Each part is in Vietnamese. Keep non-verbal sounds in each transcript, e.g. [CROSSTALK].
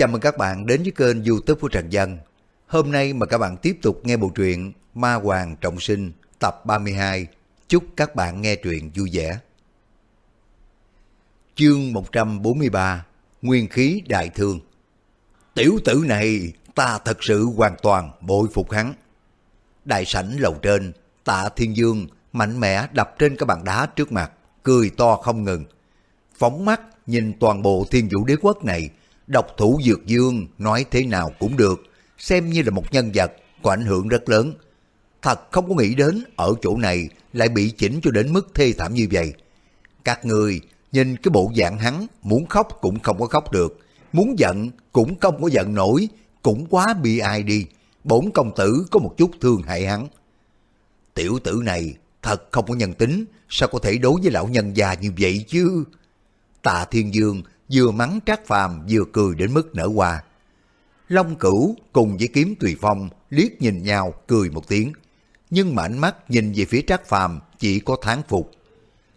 Chào mừng các bạn đến với kênh youtube của Trần Dân. Hôm nay mà các bạn tiếp tục nghe bộ truyện Ma Hoàng Trọng Sinh tập 32. Chúc các bạn nghe truyện vui vẻ. Chương 143 Nguyên khí đại thương Tiểu tử này ta thật sự hoàn toàn bội phục hắn. Đại sảnh lầu trên, tạ thiên dương mạnh mẽ đập trên cái bàn đá trước mặt, cười to không ngừng. Phóng mắt nhìn toàn bộ thiên vũ đế quốc này, độc thủ dược dương nói thế nào cũng được, xem như là một nhân vật có ảnh hưởng rất lớn. Thật không có nghĩ đến ở chỗ này lại bị chỉnh cho đến mức thê thảm như vậy. Các người nhìn cái bộ dạng hắn muốn khóc cũng không có khóc được, muốn giận cũng không có giận nổi, cũng quá bi ai đi. Bổn công tử có một chút thương hại hắn. Tiểu tử này thật không có nhân tính, sao có thể đối với lão nhân già như vậy chứ? Tạ Thiên Dương vừa mắng Trác Phàm vừa cười đến mức nở hoa. Long Cửu cùng với Kiếm Tùy Phong liếc nhìn nhau cười một tiếng, nhưng mà ánh mắt nhìn về phía Trác Phàm chỉ có tháng phục.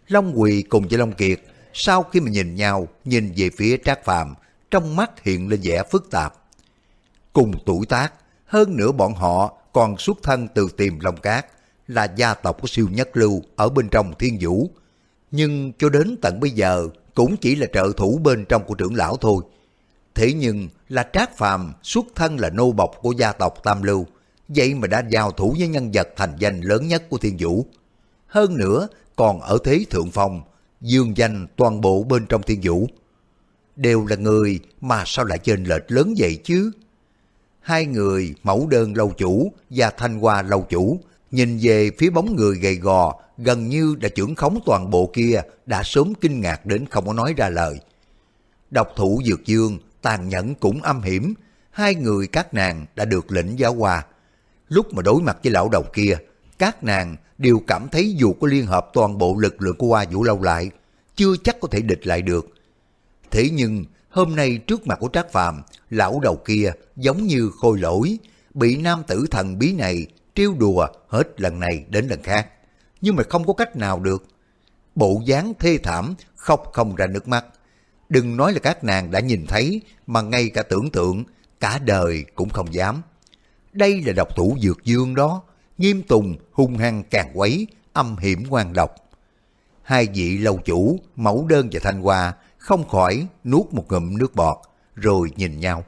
Long Quỳ cùng với Long Kiệt sau khi mà nhìn nhau nhìn về phía Trác Phàm trong mắt hiện lên vẻ phức tạp. Cùng tuổi tác, hơn nữa bọn họ còn xuất thân từ tiềm Long Cát, là gia tộc của siêu nhất lưu ở bên trong thiên vũ. Nhưng cho đến tận bây giờ cũng chỉ là trợ thủ bên trong của trưởng lão thôi. Thế nhưng là Trác Phàm xuất thân là nô bộc của gia tộc Tam Lưu, vậy mà đã giao thủ với nhân vật thành danh lớn nhất của thiên vũ. Hơn nữa còn ở thế thượng phong, dương danh toàn bộ bên trong thiên vũ. Đều là người mà sao lại chênh lệch lớn vậy chứ? Hai người mẫu đơn lâu chủ và thanh hoa lâu chủ nhìn về phía bóng người gầy gò gần như đã trưởng khống toàn bộ kia đã sớm kinh ngạc đến không có nói ra lời. Độc thủ Dược Dương tàn nhẫn cũng âm hiểm, hai người các nàng đã được lĩnh giáo hòa. Lúc mà đối mặt với lão đầu kia, các nàng đều cảm thấy dù có liên hợp toàn bộ lực lượng của Hoa Vũ Lâu lại, chưa chắc có thể địch lại được. Thế nhưng, hôm nay trước mặt của Trác Phàm, lão đầu kia giống như khôi lỗi, bị nam tử thần bí này trêu đùa hết lần này đến lần khác, nhưng mà không có cách nào được. Bộ dáng thê thảm, khóc không ra nước mắt. Đừng nói là các nàng đã nhìn thấy, mà ngay cả tưởng tượng, cả đời cũng không dám. Đây là độc thủ dược dương đó, nghiêm tùng, hung hăng càng quấy, âm hiểm ngoan độc. Hai vị lâu chủ, mẫu đơn và thanh hoa không khỏi nuốt một ngụm nước bọt, rồi nhìn nhau.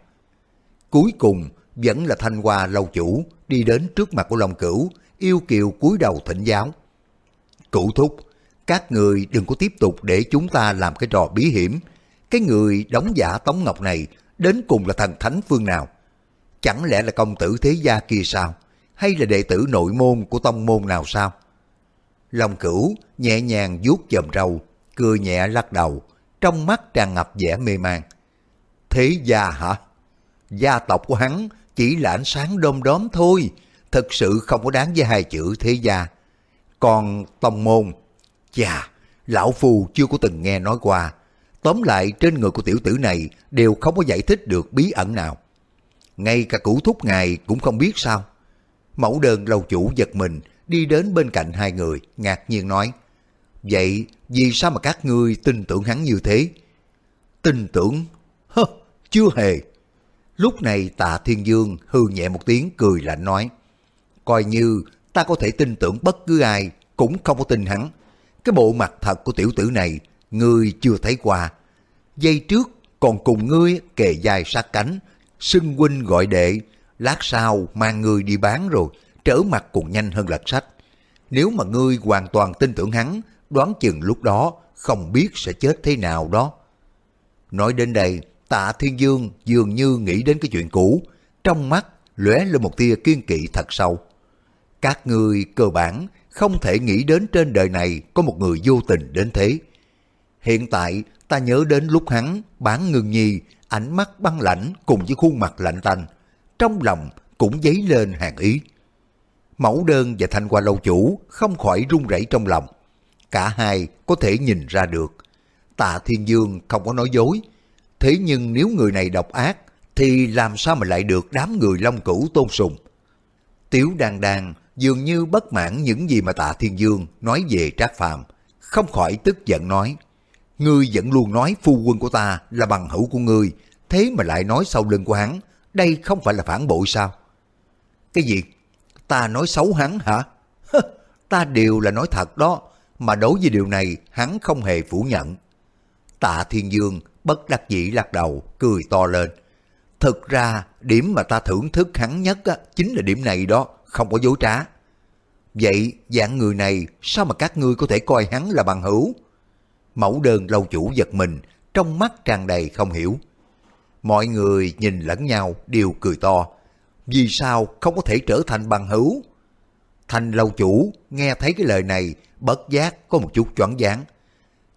Cuối cùng vẫn là thanh hoa lâu chủ đi đến trước mặt của Long Cửu, yêu kiều cúi đầu thỉnh giáo. Cửu thúc, các người đừng có tiếp tục để chúng ta làm cái trò bí hiểm. Cái người đóng giả Tống Ngọc này đến cùng là thần thánh phương nào? Chẳng lẽ là công tử thế gia kia sao? Hay là đệ tử nội môn của tông môn nào sao? Long cửu nhẹ nhàng vuốt chòm râu, cười nhẹ lắc đầu, trong mắt tràn ngập vẻ mê man. Thế gia hả? Gia tộc của hắn chỉ là ánh sáng đom đóm thôi, thật sự không có đáng với hai chữ thế gia. Còn tông môn, chà, lão phù chưa có từng nghe nói qua. Tóm lại trên người của tiểu tử này đều không có giải thích được bí ẩn nào. Ngay cả cũ thúc ngài cũng không biết sao. Mẫu đơn lâu chủ giật mình đi đến bên cạnh hai người, ngạc nhiên nói. Vậy vì sao mà các ngươi tin tưởng hắn như thế? Tin tưởng? Hơ, chưa hề. Lúc này tạ thiên dương hư nhẹ một tiếng cười lạnh nói. Coi như ta có thể tin tưởng bất cứ ai, cũng không có tin hắn. Cái bộ mặt thật của tiểu tử này, ngươi chưa thấy qua. Giây trước còn cùng ngươi kề dài sát cánh, xưng huynh gọi đệ, lát sau mang ngươi đi bán rồi, trở mặt còn nhanh hơn lật sách. Nếu mà ngươi hoàn toàn tin tưởng hắn, đoán chừng lúc đó không biết sẽ chết thế nào đó. Nói đến đây, tạ thiên dương dường như nghĩ đến cái chuyện cũ, trong mắt lóe lên một tia kiên kỵ thật sâu. Các người cơ bản không thể nghĩ đến trên đời này có một người vô tình đến thế. Hiện tại ta nhớ đến lúc hắn bán ngừng nhi, ánh mắt băng lãnh cùng với khuôn mặt lạnh tanh, trong lòng cũng dấy lên hàng ý. Mẫu đơn và thanh qua lâu chủ không khỏi run rẩy trong lòng. Cả hai có thể nhìn ra được. Tạ Thiên Dương không có nói dối. Thế nhưng nếu người này độc ác, thì làm sao mà lại được đám người long cửu tôn sùng? Tiếu đàn đàn dường như bất mãn những gì mà Tạ Thiên Dương nói về Trác Phàm, không khỏi tức giận nói: Ngươi vẫn luôn nói phu quân của ta là bằng hữu của ngươi, thế mà lại nói sau lưng của hắn, đây không phải là phản bội sao? Cái gì? Ta nói xấu hắn hả? ta đều là nói thật đó, mà đối với điều này hắn không hề phủ nhận. Tạ Thiên Dương bất đắc dĩ lắc đầu, cười to lên. Thực ra, điểm mà ta thưởng thức hắn nhất á, chính là điểm này đó, không có dối trá. Vậy, dạng người này, sao mà các ngươi có thể coi hắn là bằng hữu? Mẫu đơn lâu chủ giật mình, trong mắt tràn đầy không hiểu. Mọi người nhìn lẫn nhau đều cười to. Vì sao không có thể trở thành bằng hữu? Thành lâu chủ nghe thấy cái lời này bất giác có một chút choáng váng.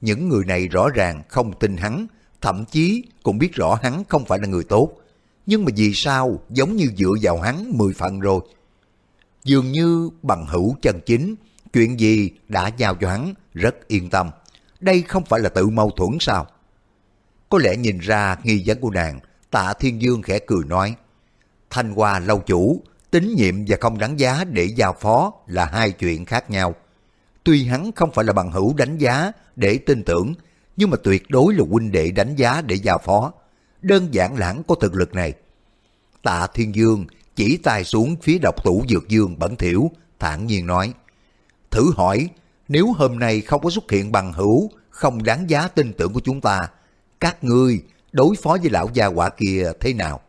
Những người này rõ ràng không tin hắn, thậm chí cũng biết rõ hắn không phải là người tốt. Nhưng mà vì sao giống như dựa vào hắn mười phần rồi. Dường như bằng hữu chân chính, chuyện gì đã giao cho hắn rất yên tâm. Đây không phải là tự mâu thuẫn sao? Có lẽ nhìn ra nghi vấn của nàng, tạ thiên dương khẽ cười nói. Thanh Hoa lâu chủ, tín nhiệm và không đáng giá để giao phó là hai chuyện khác nhau. Tuy hắn không phải là bằng hữu đánh giá để tin tưởng, nhưng mà tuyệt đối là huynh đệ đánh giá để giao phó. Đơn giản lãng có thực lực này. Tạ Thiên Dương chỉ tay xuống phía độc tủ dược dương bẩn thiểu, thản nhiên nói. Thử hỏi, nếu hôm nay không có xuất hiện bằng hữu, không đáng giá tin tưởng của chúng ta, các ngươi đối phó với lão gia quả kia thế nào?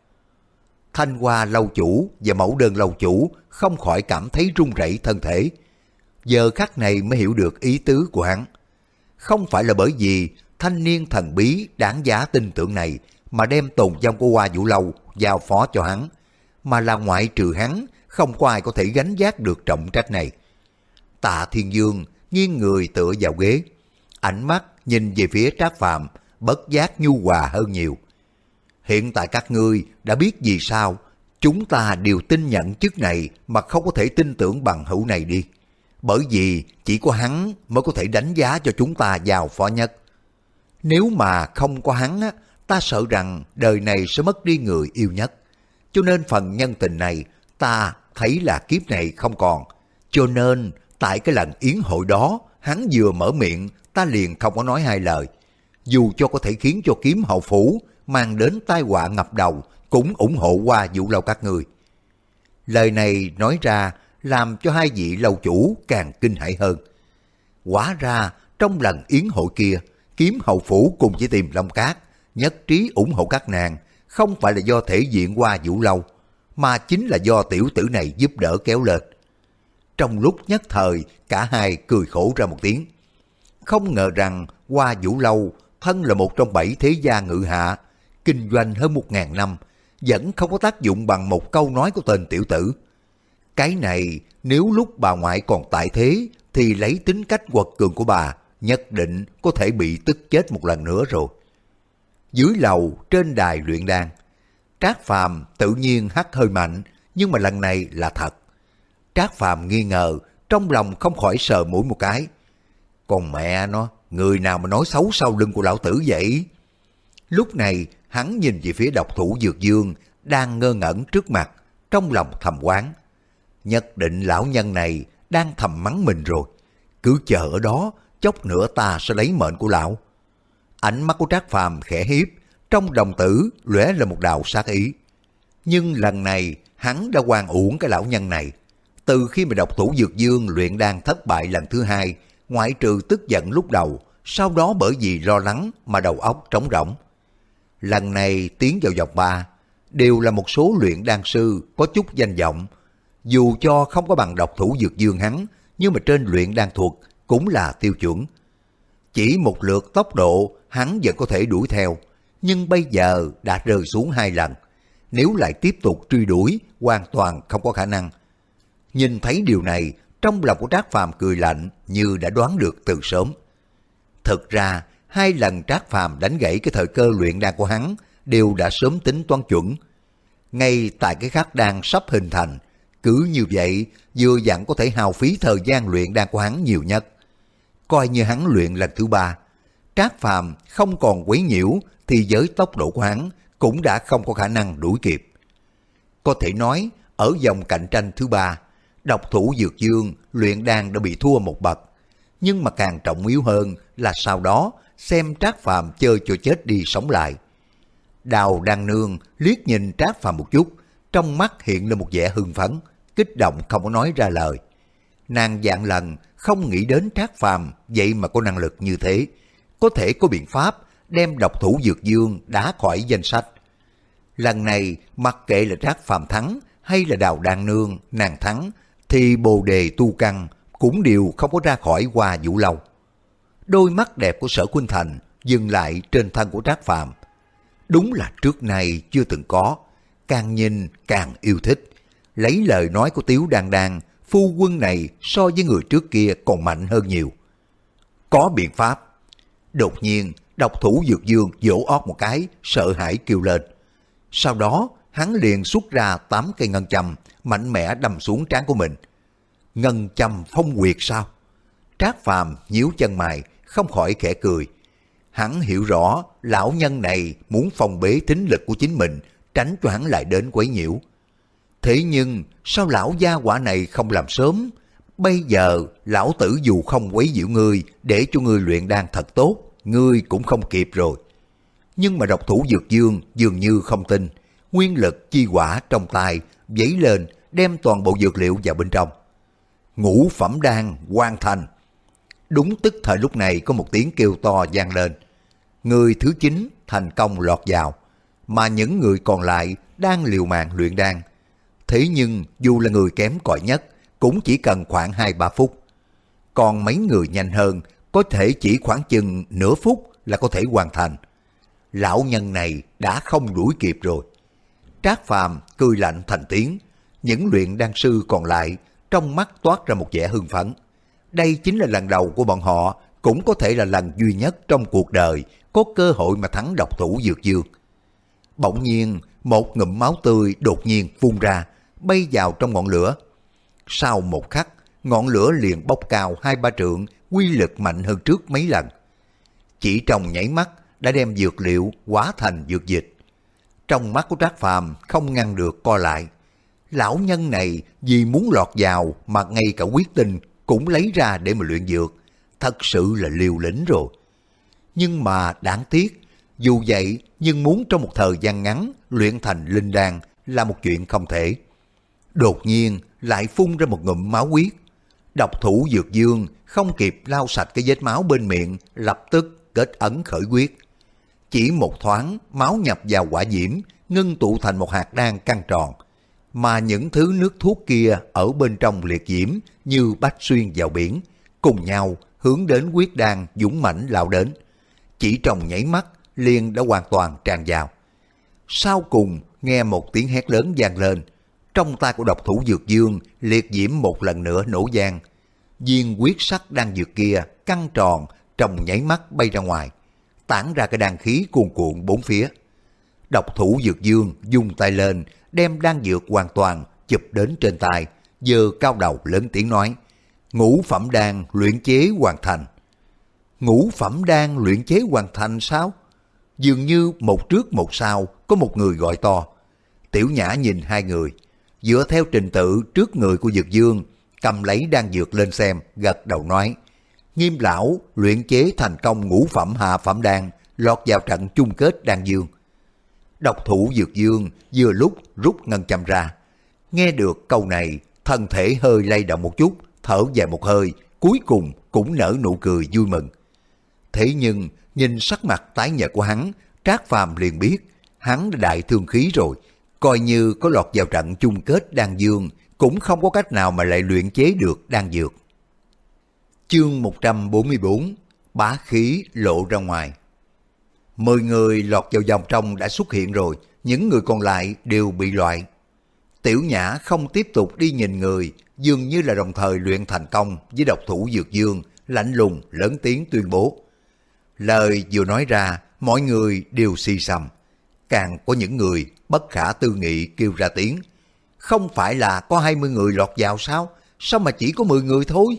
Thanh Hoa lâu chủ và mẫu đơn lâu chủ không khỏi cảm thấy run rẩy thân thể. Giờ khắc này mới hiểu được ý tứ của hắn. Không phải là bởi vì thanh niên thần bí đáng giá tin tưởng này mà đem tồn vong của Hoa Vũ Lâu giao phó cho hắn, mà là ngoại trừ hắn, không có ai có thể gánh giác được trọng trách này. Tạ Thiên Dương nghiêng người tựa vào ghế, ánh mắt nhìn về phía Trác Phàm bất giác nhu hòa hơn nhiều. Hiện tại các ngươi đã biết vì sao chúng ta đều tin nhận chức này mà không có thể tin tưởng bằng hữu này đi. Bởi vì chỉ có hắn mới có thể đánh giá cho chúng ta giàu phó nhất. Nếu mà không có hắn á, ta sợ rằng đời này sẽ mất đi người yêu nhất. Cho nên phần nhân tình này ta thấy là kiếp này không còn. Cho nên tại cái lần yến hội đó hắn vừa mở miệng ta liền không có nói hai lời. Dù cho có thể khiến cho kiếm hậu phủ mang đến tai họa ngập đầu cũng ủng hộ qua vụ lâu các người. Lời này nói ra làm cho hai vị lâu chủ càng kinh hãi hơn. Quả ra trong lần yến hội kia, kiếm hậu phủ cùng với tìm Long Cát, nhất trí ủng hộ các nàng, không phải là do thể diện qua vũ lâu, mà chính là do tiểu tử này giúp đỡ kéo lên. Trong lúc nhất thời, cả hai cười khổ ra một tiếng. Không ngờ rằng qua vũ lâu, thân là một trong bảy thế gia ngự hạ, kinh doanh hơn một ngàn năm, vẫn không có tác dụng bằng một câu nói của tên tiểu tử. Cái này nếu lúc bà ngoại còn tại thế thì lấy tính cách quật cường của bà nhất định có thể bị tức chết một lần nữa rồi. Dưới lầu trên đài luyện đan, Trác Phàm tự nhiên hắt hơi mạnh nhưng mà lần này là thật. Trác Phàm nghi ngờ trong lòng không khỏi sờ mũi một cái. Còn mẹ nó, người nào mà nói xấu sau lưng của lão tử vậy? Lúc này hắn nhìn về phía độc thủ Dược Dương đang ngơ ngẩn trước mặt, trong lòng thầm quán. Nhất định lão nhân này đang thầm mắng mình rồi. Cứ chờ ở đó, chốc nữa ta sẽ lấy mệnh của lão. Ánh mắt của Trác Phàm khẽ hiếp, trong đồng tử lóe lên một đạo sát ý. Nhưng lần này hắn đã quan uổng cái lão nhân này. Từ khi mà độc thủ Dược Dương luyện đan thất bại lần thứ hai, ngoại trừ tức giận lúc đầu, sau đó bởi vì lo lắng mà đầu óc trống rỗng. Lần này tiến vào dọc ba, đều là một số luyện đan sư có chút danh vọng, dù cho không có bằng độc thủ dược dương hắn, nhưng mà trên luyện đan thuật cũng là tiêu chuẩn. Chỉ một lượt tốc độ hắn vẫn có thể đuổi theo, nhưng bây giờ đã rơi xuống hai lần. Nếu lại tiếp tục truy đuổi, hoàn toàn không có khả năng. Nhìn thấy điều này, trong lòng của Trác Phàm cười lạnh như đã đoán được từ sớm. Thực ra, hai lần Trác Phàm đánh gãy cái thời cơ luyện đan của hắn đều đã sớm tính toán chuẩn. Ngay tại cái khắc đan sắp hình thành, cứ như vậy, vừa dặn có thể hao phí thời gian luyện đan của hắn nhiều nhất. Coi như hắn luyện lần thứ ba, Trác Phàm không còn quấy nhiễu thì với tốc độ của hắn cũng đã không có khả năng đuổi kịp. Có thể nói, ở vòng cạnh tranh thứ ba, độc thủ Dược Dương luyện đan đã bị thua một bậc. Nhưng mà càng trọng yếu hơn là sau đó xem Trác Phàm chơi cho chết đi sống lại. Đào đang nương liếc nhìn Trác Phàm một chút, trong mắt hiện lên một vẻ hưng phấn, kích động không có nói ra lời. Nàng dạng lần không nghĩ đến Trác Phàm vậy mà có năng lực như thế, có thể có biện pháp đem độc thủ dược dương đá khỏi danh sách. Lần này mặc kệ là Trác Phàm thắng hay là Đào Đan Nương nàng thắng thì bồ đề tu căn cũng đều không có ra khỏi qua vũ lâu. Đôi mắt đẹp của sở Quynh Thành dừng lại trên thân của Trác Phàm. Đúng là trước nay chưa từng có, càng nhìn càng yêu thích. Lấy lời nói của Tiếu Đan Đan, phu quân này so với người trước kia còn mạnh hơn nhiều. Có biện pháp. Đột nhiên, độc thủ dược dương vỗ ót một cái, sợ hãi kêu lên. Sau đó, hắn liền xuất ra tám cây ngân châm, mạnh mẽ đâm xuống trán của mình. Ngân châm phong quyệt sao? Trác phàm nhíu chân mày, không khỏi khẽ cười. Hắn hiểu rõ lão nhân này muốn phòng bế tính lực của chính mình, tránh choảng lại đến quấy nhiễu. Thế nhưng sao lão gia quả này không làm sớm? Bây giờ lão tử dù không quấy nhiễu ngươi để cho ngươi luyện đan thật tốt, ngươi cũng không kịp rồi. Nhưng mà độc thủ dược dương dường như không tin, nguyên lực chi quả trong tay dấy lên đem toàn bộ dược liệu vào bên trong. Ngũ phẩm đan hoàn thành. Đúng tức thời lúc này có một tiếng kêu to vang lên. Người thứ chín thành công lọt vào, mà những người còn lại đang liều mạng luyện đan. Thế nhưng dù là người kém cỏi nhất, cũng chỉ cần khoảng 2-3 phút. Còn mấy người nhanh hơn, có thể chỉ khoảng chừng nửa phút là có thể hoàn thành. Lão nhân này đã không đuổi kịp rồi. Trác Phàm cười lạnh thành tiếng, những luyện đan sư còn lại trong mắt toát ra một vẻ hưng phấn. Đây chính là lần đầu của bọn họ, cũng có thể là lần duy nhất trong cuộc đời có cơ hội mà thắng độc thủ dược dương. Bỗng nhiên, một ngụm máu tươi đột nhiên phun ra, bay vào trong ngọn lửa. Sau một khắc, ngọn lửa liền bốc cao hai ba trượng, quy lực mạnh hơn trước mấy lần. Chỉ trong nhảy mắt đã đem dược liệu hóa thành dược dịch. Trong mắt của Trác Phàm không ngăn được co lại. Lão nhân này vì muốn lọt vào mà ngay cả quyết tinh cũng lấy ra để mà luyện dược. Thật sự là liều lĩnh rồi. Nhưng mà đáng tiếc, dù vậy nhưng muốn trong một thời gian ngắn luyện thành linh đan là một chuyện không thể. Đột nhiên lại phun ra một ngụm máu huyết. Độc thủ dược dương không kịp lau sạch cái vết máu bên miệng, lập tức kết ấn khởi quyết. Chỉ một thoáng, máu nhập vào quả diễm, ngưng tụ thành một hạt đan căng tròn. Mà những thứ nước thuốc kia ở bên trong liệt diễm như bách xuyên vào biển, cùng nhau hướng đến quyết đan dũng mãnh lao đến. Chỉ trong nhảy mắt, liền đã hoàn toàn tràn vào. Sau cùng, nghe một tiếng hét lớn vang lên, trong tay của độc thủ dược dương liệt diễm một lần nữa nổ giang. Viên quyết sắc đang dược kia căng tròn trong nháy mắt bay ra ngoài, tản ra cái đàn khí cuồn cuộn bốn phía. Độc thủ dược dương dùng tay lên, đem đan dược hoàn toàn chụp đến trên tay, giờ cao đầu lớn tiếng nói, ngũ phẩm đan luyện chế hoàn thành. Ngũ phẩm đan luyện chế hoàn thành sao? Dường như một trước một sau có một người gọi to. Tiểu nhã nhìn hai người, dựa theo trình tự trước người của Dược Dương, cầm lấy đan dược lên xem, gật đầu nói. Nghiêm lão luyện chế thành công ngũ phẩm hạ phẩm đan, lọt vào trận chung kết đan dương. Độc thủ Dược Dương vừa lúc rút ngân châm ra. Nghe được câu này, thân thể hơi lay động một chút, thở dài một hơi, cuối cùng cũng nở nụ cười vui mừng. Thế nhưng, nhìn sắc mặt tái nhợt của hắn, Trác Phàm liền biết, hắn đã đại thương khí rồi, coi như có lọt vào trận chung kết đan dương, cũng không có cách nào mà lại luyện chế được đan dược. Chương 144 Bá khí lộ ra ngoài Mười người lọt vào vòng trong đã xuất hiện rồi, những người còn lại đều bị loại. Tiểu Nhã không tiếp tục đi nhìn người, dường như là đồng thời luyện thành công với độc thủ Dược Dương, lạnh lùng lớn tiếng tuyên bố. Lời vừa nói ra, mọi người đều si sầm. Càng có những người bất khả tư nghị kêu ra tiếng. Không phải là có 20 người lọt vào sao? Sao mà chỉ có 10 người thôi?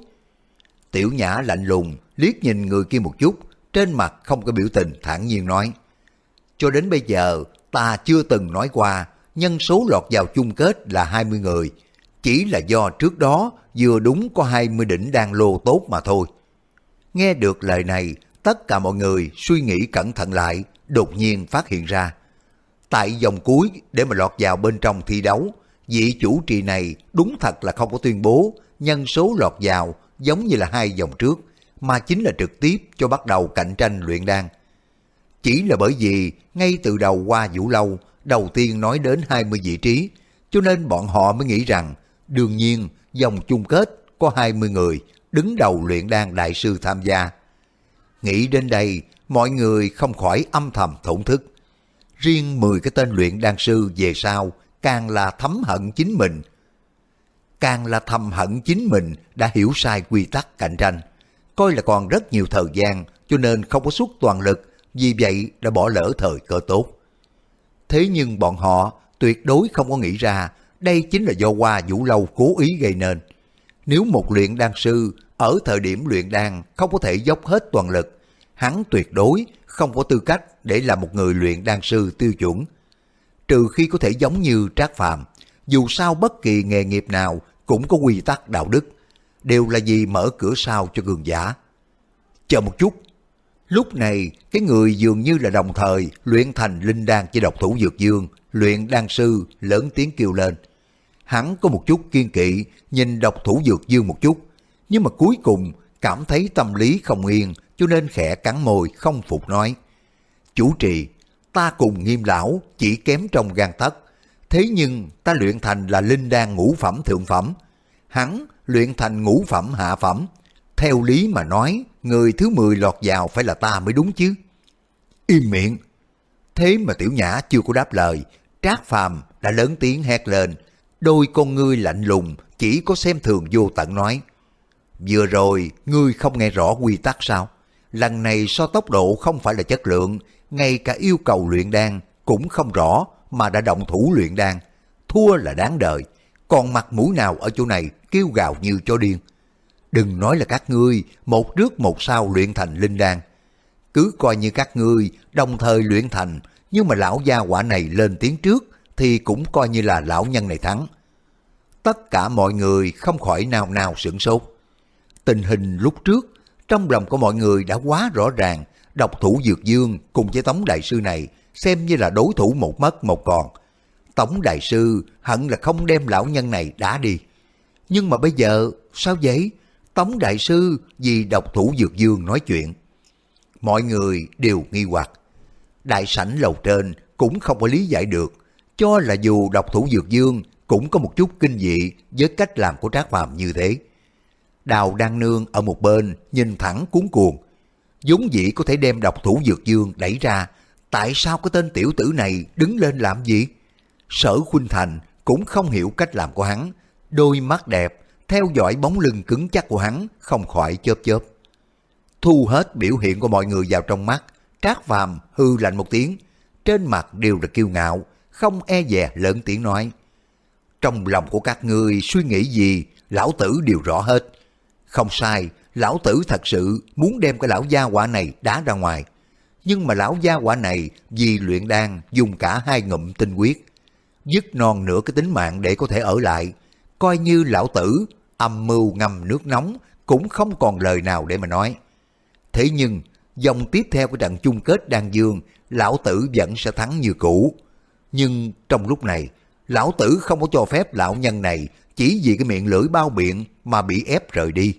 Tiểu Nhã lạnh lùng, liếc nhìn người kia một chút, trên mặt không có biểu tình thản nhiên nói. Cho đến bây giờ, ta chưa từng nói qua, nhân số lọt vào chung kết là 20 người. Chỉ là do trước đó vừa đúng có 20 đỉnh đang lô tốt mà thôi. Nghe được lời này, tất cả mọi người suy nghĩ cẩn thận lại, đột nhiên phát hiện ra. tại vòng cuối để mà lọt vào bên trong thi đấu, vị chủ trì này đúng thật là không có tuyên bố nhân số lọt vào giống như là hai vòng trước, mà chính là trực tiếp cho bắt đầu cạnh tranh luyện đan. Chỉ là bởi vì ngay từ đầu qua Vũ Lâu, đầu tiên nói đến 20 vị trí, cho nên bọn họ mới nghĩ rằng đương nhiên dòng chung kết có 20 người đứng đầu luyện đan đại sư tham gia. Nghĩ đến đây, mọi người không khỏi âm thầm thổn thức. Riêng 10 cái tên luyện đan sư về sau càng là thấm hận chính mình. Càng là thầm hận chính mình đã hiểu sai quy tắc cạnh tranh. Coi là còn rất nhiều thời gian cho nên không có suốt toàn lực, vì vậy đã bỏ lỡ thời cơ tốt. Thế nhưng bọn họ tuyệt đối không có nghĩ ra đây chính là do qua Vũ Lâu cố ý gây nên. Nếu một luyện đan sư ở thời điểm luyện đan không có thể dốc hết toàn lực, hắn tuyệt đối không có tư cách để làm một người luyện đan sư tiêu chuẩn. Trừ khi có thể giống như Trác Phàm, dù sao bất kỳ nghề nghiệp nào cũng có quy tắc đạo đức, đều là gì mở cửa sau cho cường giả. Chờ một chút, lúc này cái người dường như là đồng thời luyện thành linh đan cho độc thủ dược dương, luyện đan sư lớn tiếng kêu lên. Hắn có một chút kiên kỵ, nhìn độc thủ dược dương một chút, nhưng mà cuối cùng cảm thấy tâm lý không yên cho nên khẽ cắn môi không phục nói. Chủ trì, ta cùng nghiêm lão chỉ kém trong gan tất, thế nhưng ta luyện thành là linh đan ngũ phẩm thượng phẩm, hắn luyện thành ngũ phẩm hạ phẩm. Theo lý mà nói, người thứ 10 lọt vào phải là ta mới đúng chứ. Im miệng. Thế mà tiểu nhã chưa có đáp lời, trác phàm đã lớn tiếng hét lên, đôi con ngươi lạnh lùng chỉ có xem thường vô tận nói. Vừa rồi, ngươi không nghe rõ quy tắc sao? Lần này so tốc độ không phải là chất lượng, ngay cả yêu cầu luyện đan cũng không rõ mà đã động thủ luyện đan. Thua là đáng đời, còn mặt mũi nào ở chỗ này kêu gào như cho điên. Đừng nói là các ngươi một trước một sau luyện thành linh đan. Cứ coi như các ngươi đồng thời luyện thành, nhưng mà lão gia quả này lên tiếng trước thì cũng coi như là lão nhân này thắng. Tất cả mọi người không khỏi nào nào sửng sốt. Tình hình lúc trước, trong lòng của mọi người đã quá rõ ràng, độc thủ Dược Dương cùng với Tống Đại Sư này xem như là đối thủ một mất một còn. Tống Đại Sư hận là không đem lão nhân này đá đi. Nhưng mà bây giờ, sao vậy? Tống Đại Sư vì độc thủ Dược Dương nói chuyện. Mọi người đều nghi hoặc. Đại sảnh lầu trên cũng không có lý giải được, cho là dù độc thủ Dược Dương cũng có một chút kinh dị với cách làm của Trác Phàm như thế. Đào đang nương ở một bên nhìn thẳng cuốn cuồng. vốn dĩ có thể đem độc thủ dược dương đẩy ra, tại sao cái tên tiểu tử này đứng lên làm gì? Sở Khuynh Thành cũng không hiểu cách làm của hắn, đôi mắt đẹp theo dõi bóng lưng cứng chắc của hắn không khỏi chớp chớp. Thu hết biểu hiện của mọi người vào trong mắt, Trác Phàm hư lạnh một tiếng, trên mặt đều là kiêu ngạo, không e dè lớn tiếng nói. Trong lòng của các ngươi suy nghĩ gì, lão tử đều rõ hết. Không sai, lão tử thật sự muốn đem cái lão gia quả này đá ra ngoài. Nhưng mà lão gia quả này vì luyện đan dùng cả hai ngụm tinh huyết. Dứt non nửa cái tính mạng để có thể ở lại. Coi như lão tử âm mưu ngâm nước nóng cũng không còn lời nào để mà nói. Thế nhưng, dòng tiếp theo của trận chung kết đan dương, lão tử vẫn sẽ thắng như cũ. Nhưng trong lúc này, lão tử không có cho phép lão nhân này chỉ vì cái miệng lưỡi bao biện mà bị ép rời đi.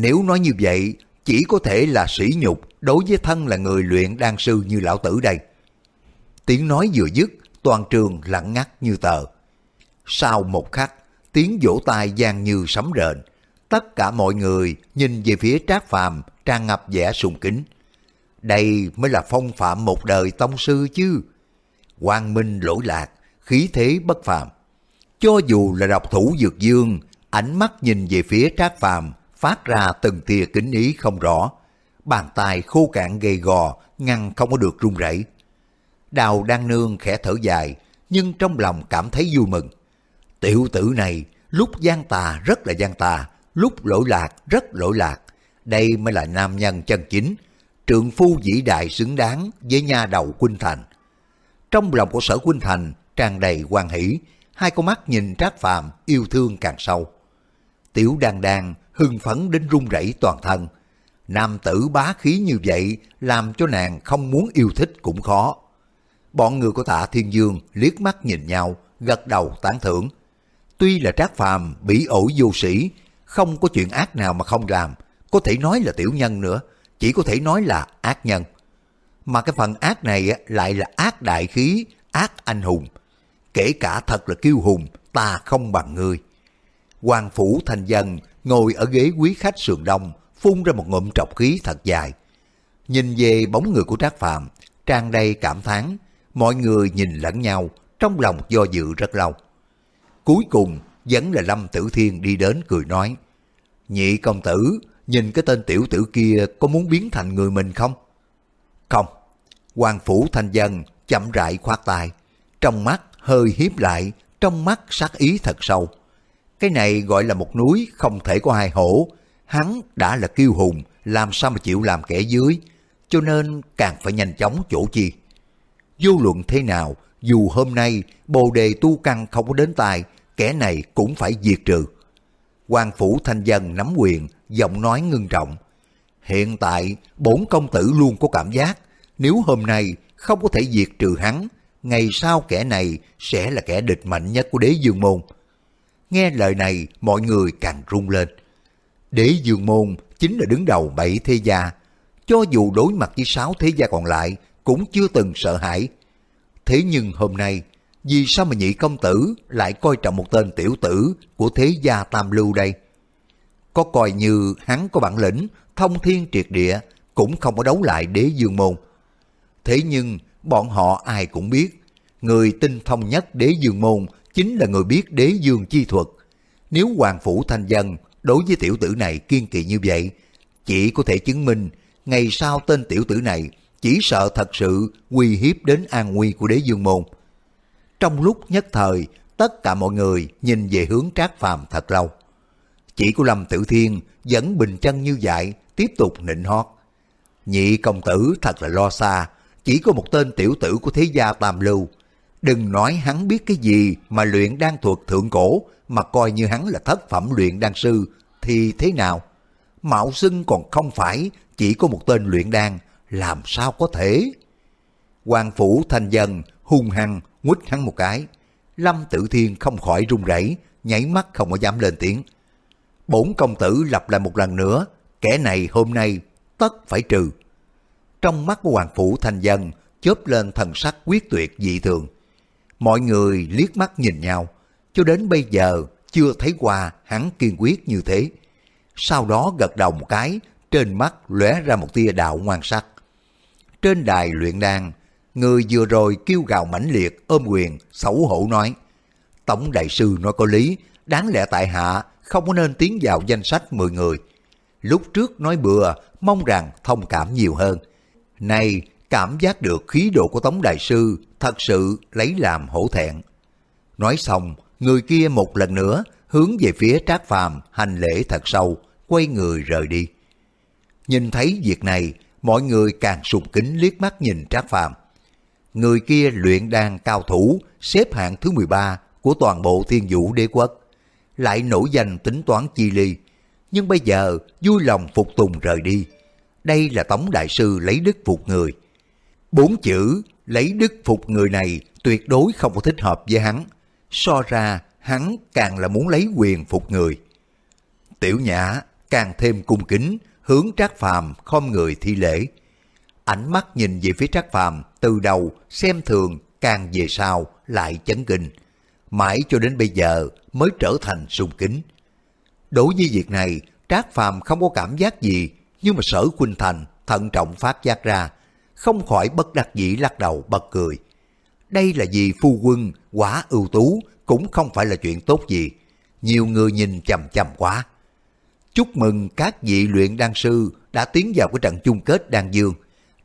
Nếu nói như vậy, chỉ có thể là sỉ nhục đối với thân là người luyện đan sư như lão tử đây. Tiếng nói vừa dứt, toàn trường lặng ngắt như tờ. Sau một khắc, tiếng vỗ tay gian như sấm rền. Tất cả mọi người nhìn về phía Trác Phàm tràn ngập vẻ sùng kính. Đây mới là phong phạm một đời tông sư chứ. Quang minh lỗi lạc, khí thế bất phàm. Cho dù là độc thủ dược dương, ánh mắt nhìn về phía Trác Phàm phát ra từng tia kính ý không rõ. Bàn tay khô cạn gầy gò, ngăn không có được run rẩy. Đào đang nương khẽ thở dài, nhưng trong lòng cảm thấy vui mừng. Tiểu tử này, lúc gian tà rất là gian tà, lúc lỗi lạc rất lỗi lạc. Đây mới là nam nhân chân chính, trượng phu vĩ đại xứng đáng với nha đầu Quynh Thành. Trong lòng của sở Quynh Thành tràn đầy quan hỷ, hai con mắt nhìn Trác Phàm yêu thương càng sâu. Tiểu đàn đàn hưng phấn đến run rẩy toàn thân. Nam tử bá khí như vậy làm cho nàng không muốn yêu thích cũng khó. bọn người của tạ Thiên Dương liếc mắt nhìn nhau, gật đầu tán thưởng. Tuy là Trác Phàm bị ổi vô sĩ, không có chuyện ác nào mà không làm, có thể nói là tiểu nhân nữa, chỉ có thể nói là ác nhân. Mà cái phần ác này lại là ác đại khí, ác anh hùng. Kể cả thật là kiêu hùng, ta không bằng người Hoàng Phủ Thành Dân ngồi ở ghế quý khách sườn đông, phun ra một ngụm trọc khí thật dài. Nhìn về bóng người của Trác Phạm, trang đầy cảm thán, mọi người nhìn lẫn nhau, trong lòng do dự rất lâu. Cuối cùng, vẫn là Lâm Tử Thiên đi đến cười nói, Nhị công tử, nhìn cái tên tiểu tử kia có muốn biến thành người mình không? Không. Hoàng Phủ Thanh Dân chậm rãi khoát tay, trong mắt hơi hiếp lại, trong mắt sát ý thật sâu. Cái này gọi là một núi không thể có hai hổ, hắn đã là kiêu hùng, làm sao mà chịu làm kẻ dưới, cho nên càng phải nhanh chóng chỗ chi. Vô luận thế nào, dù hôm nay bồ đề tu căn không có đến tài, kẻ này cũng phải diệt trừ. quan phủ thanh dân nắm quyền, giọng nói ngưng trọng. Hiện tại, bốn công tử luôn có cảm giác, nếu hôm nay không có thể diệt trừ hắn, ngày sau kẻ này sẽ là kẻ địch mạnh nhất của đế dương môn. Nghe lời này, mọi người càng rung lên. Đế dương môn chính là đứng đầu bảy thế gia, cho dù đối mặt với sáu thế gia còn lại cũng chưa từng sợ hãi. Thế nhưng hôm nay, vì sao mà nhị công tử lại coi trọng một tên tiểu tử của thế gia tam lưu đây? Có coi như hắn có bản lĩnh, thông thiên triệt địa, cũng không có đấu lại đế dương môn. Thế nhưng, bọn họ ai cũng biết, người tinh thông nhất đế dương môn chính là người biết đế dương chi thuật. Nếu Hoàng Phủ Thanh Dân đối với tiểu tử này kiên kỵ như vậy, chỉ có thể chứng minh ngày sau tên tiểu tử này chỉ sợ thật sự uy hiếp đến an nguy của đế dương môn. Trong lúc nhất thời, tất cả mọi người nhìn về hướng trác phàm thật lâu. Chỉ của Lâm Tử Thiên vẫn bình chân như vậy, tiếp tục nịnh hót. Nhị công tử thật là lo xa, chỉ có một tên tiểu tử của thế gia tam lưu. Đừng nói hắn biết cái gì mà luyện đan thuật thượng cổ mà coi như hắn là thất phẩm luyện đan sư thì thế nào? Mạo xưng còn không phải chỉ có một tên luyện đan, làm sao có thể? Hoàng phủ thành dân hung hăng quýt hắn một cái. Lâm Tử Thiên không khỏi run rẩy, nháy mắt không có dám lên tiếng. Bổn công tử lặp lại một lần nữa, kẻ này hôm nay tất phải trừ. Trong mắt của Hoàng phủ thành dân chớp lên thần sắc quyết tuyệt dị thường. Mọi người liếc mắt nhìn nhau, cho đến bây giờ chưa thấy qua hắn kiên quyết như thế. Sau đó gật đầu một cái, trên mắt lóe ra một tia đạo ngoan sắc. Trên đài luyện đan, người vừa rồi kêu gào mãnh liệt ôm quyền, xấu hổ nói. Tổng đại sư nói có lý, đáng lẽ tại hạ không có nên tiến vào danh sách 10 người. Lúc trước nói bừa, mong rằng thông cảm nhiều hơn. Nay, cảm giác được khí độ của Tống Đại Sư thật sự lấy làm hổ thẹn. Nói xong, người kia một lần nữa hướng về phía Trác Phàm hành lễ thật sâu, quay người rời đi. Nhìn thấy việc này, mọi người càng sùng kính liếc mắt nhìn Trác Phàm. Người kia luyện đan cao thủ, xếp hạng thứ 13 của toàn bộ thiên vũ đế quốc, lại nổi danh tính toán chi ly, nhưng bây giờ vui lòng phục tùng rời đi. Đây là Tống Đại Sư lấy đức phục người. Bốn chữ lấy đức phục người này tuyệt đối không có thích hợp với hắn. So ra, hắn càng là muốn lấy quyền phục người. Tiểu Nhã càng thêm cung kính, hướng Trác Phàm không người thi lễ. Ánh mắt nhìn về phía Trác Phàm từ đầu xem thường càng về sau lại chấn kinh. Mãi cho đến bây giờ mới trở thành sung kính. Đối với việc này, Trác Phàm không có cảm giác gì, nhưng mà sở Khuynh Thành thận trọng phát giác ra, không khỏi bất đắc dĩ lắc đầu bật cười. Đây là vì phu quân quá ưu tú cũng không phải là chuyện tốt gì. Nhiều người nhìn chầm chầm quá. Chúc mừng các vị luyện đan sư đã tiến vào cái trận chung kết đan dương,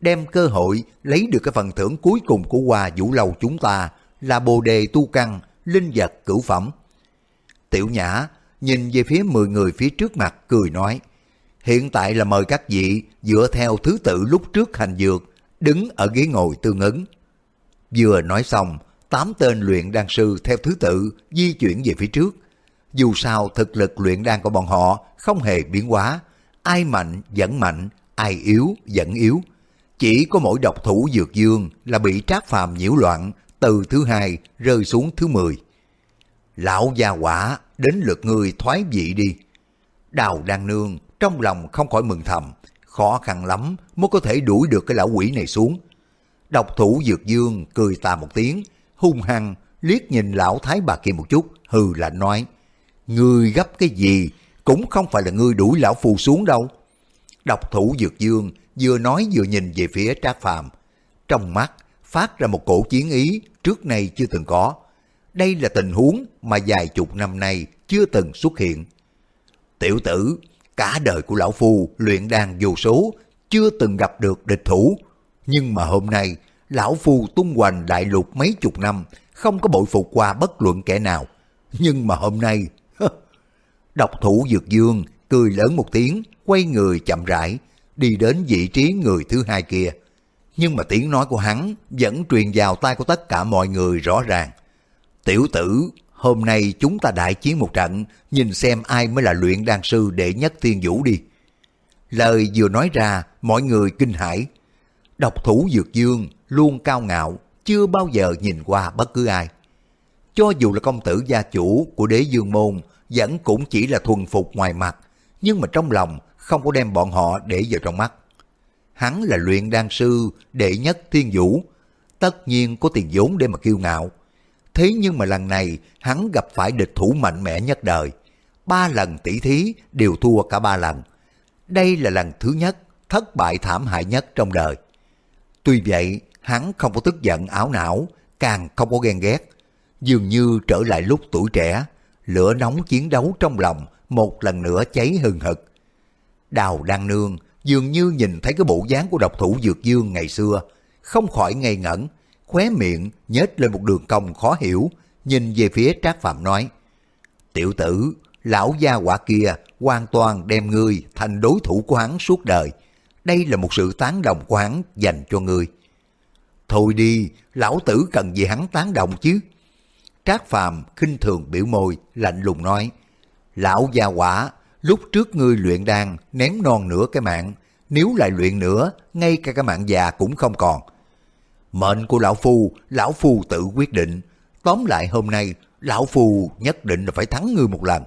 đem cơ hội lấy được cái phần thưởng cuối cùng của Hoa Vũ Lâu chúng ta là bồ đề tu căn, linh vật cửu phẩm. Tiểu Nhã nhìn về phía 10 người phía trước mặt cười nói, hiện tại là mời các vị dựa theo thứ tự lúc trước hành dược, đứng ở ghế ngồi tương ứng. Vừa nói xong, tám tên luyện đan sư theo thứ tự di chuyển về phía trước. Dù sao thực lực luyện đan của bọn họ không hề biến hóa, ai mạnh vẫn mạnh, ai yếu vẫn yếu. Chỉ có mỗi độc thủ dược dương là bị trác phàm nhiễu loạn từ thứ hai rơi xuống thứ mười. Lão gia quả đến lượt người thoái vị đi. Đào đang nương trong lòng không khỏi mừng thầm, khó khăn lắm mới có thể đuổi được cái lão quỷ này xuống. Độc thủ dược dương cười tà một tiếng, hung hăng liếc nhìn lão thái bà kia một chút, hừ lạnh nói, Ngươi gấp cái gì, cũng không phải là ngươi đuổi lão phù xuống đâu. Độc thủ dược dương vừa nói vừa nhìn về phía trác phàm. Trong mắt phát ra một cổ chiến ý trước nay chưa từng có. Đây là tình huống mà vài chục năm nay chưa từng xuất hiện. Tiểu tử, cả đời của lão phu luyện đan vô số, chưa từng gặp được địch thủ. Nhưng mà hôm nay, lão phu tung hoành đại lục mấy chục năm, không có bội phục qua bất luận kẻ nào. Nhưng mà hôm nay, [LAUGHS] độc thủ dược dương cười lớn một tiếng, quay người chậm rãi, đi đến vị trí người thứ hai kia. Nhưng mà tiếng nói của hắn vẫn truyền vào tai của tất cả mọi người rõ ràng. Tiểu tử, hôm nay chúng ta đại chiến một trận, nhìn xem ai mới là luyện đan sư đệ nhất thiên vũ đi. Lời vừa nói ra, mọi người kinh hãi. Độc thủ dược dương luôn cao ngạo, chưa bao giờ nhìn qua bất cứ ai. Cho dù là công tử gia chủ của đế dương môn, vẫn cũng chỉ là thuần phục ngoài mặt, nhưng mà trong lòng không có đem bọn họ để vào trong mắt. Hắn là luyện đan sư đệ nhất thiên vũ, tất nhiên có tiền vốn để mà kiêu ngạo. Thế nhưng mà lần này hắn gặp phải địch thủ mạnh mẽ nhất đời. Ba lần tỷ thí đều thua cả ba lần. Đây là lần thứ nhất thất bại thảm hại nhất trong đời. Tuy vậy, hắn không có tức giận áo não, càng không có ghen ghét. Dường như trở lại lúc tuổi trẻ, lửa nóng chiến đấu trong lòng một lần nữa cháy hừng hực. Đào Đăng Nương dường như nhìn thấy cái bộ dáng của độc thủ Dược Dương ngày xưa, không khỏi ngây ngẩn, khóe miệng nhếch lên một đường cong khó hiểu, nhìn về phía Trác Phạm nói, Tiểu tử, lão gia quả kia hoàn toàn đem ngươi thành đối thủ của hắn suốt đời. Đây là một sự tán đồng của hắn dành cho ngươi. Thôi đi, lão tử cần gì hắn tán đồng chứ? Trác Phàm khinh thường biểu môi, lạnh lùng nói, Lão gia quả, lúc trước ngươi luyện đan ném non nửa cái mạng, nếu lại luyện nữa, ngay cả cái mạng già cũng không còn. Mệnh của lão phu, lão phu tự quyết định. Tóm lại hôm nay, lão phu nhất định là phải thắng ngươi một lần.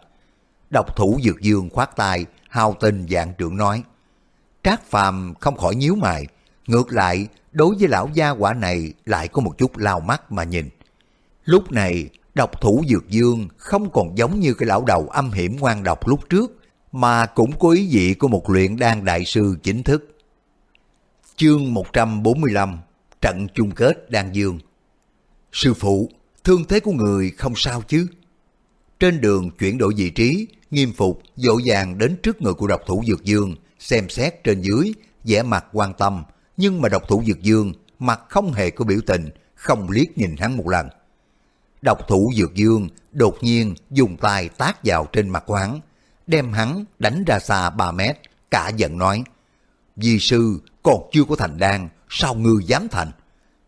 Độc thủ dược dương khoát tay, hào tình dạng trưởng nói. Trác phàm không khỏi nhíu mày, ngược lại đối với lão gia quả này lại có một chút lao mắt mà nhìn. Lúc này, độc thủ dược dương không còn giống như cái lão đầu âm hiểm ngoan độc lúc trước, mà cũng có ý vị của một luyện đan đại sư chính thức. Chương 145 Trận chung kết đang dương Sư phụ, thương thế của người không sao chứ? Trên đường chuyển đổi vị trí, nghiêm phục, dỗ dàng đến trước người của độc thủ Dược Dương, xem xét trên dưới, vẻ mặt quan tâm, nhưng mà độc thủ Dược Dương mặt không hề có biểu tình, không liếc nhìn hắn một lần. Độc thủ Dược Dương đột nhiên dùng tay tác vào trên mặt của hắn, đem hắn đánh ra xa 3 mét, cả giận nói, Di sư còn chưa có thành đan, sao ngươi dám thành?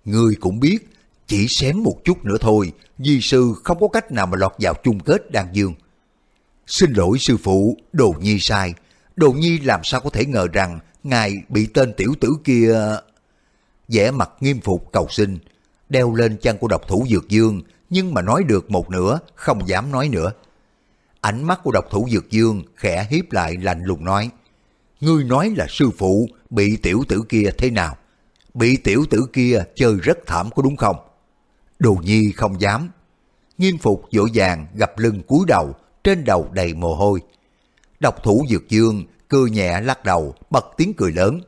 Ngươi cũng biết, chỉ xém một chút nữa thôi, Di sư không có cách nào mà lọt vào chung kết đan dương. Xin lỗi sư phụ, đồ nhi sai. Đồ nhi làm sao có thể ngờ rằng ngài bị tên tiểu tử kia... vẻ mặt nghiêm phục cầu xin, đeo lên chân của độc thủ Dược Dương, nhưng mà nói được một nửa, không dám nói nữa. Ánh mắt của độc thủ Dược Dương khẽ hiếp lại lạnh lùng nói, Ngươi nói là sư phụ bị tiểu tử kia thế nào? Bị tiểu tử kia chơi rất thảm có đúng không? Đồ nhi không dám. Nghiêm phục dỗ dàng gặp lưng cúi đầu, trên đầu đầy mồ hôi. Độc thủ Dược Dương cười nhẹ lắc đầu, bật tiếng cười lớn.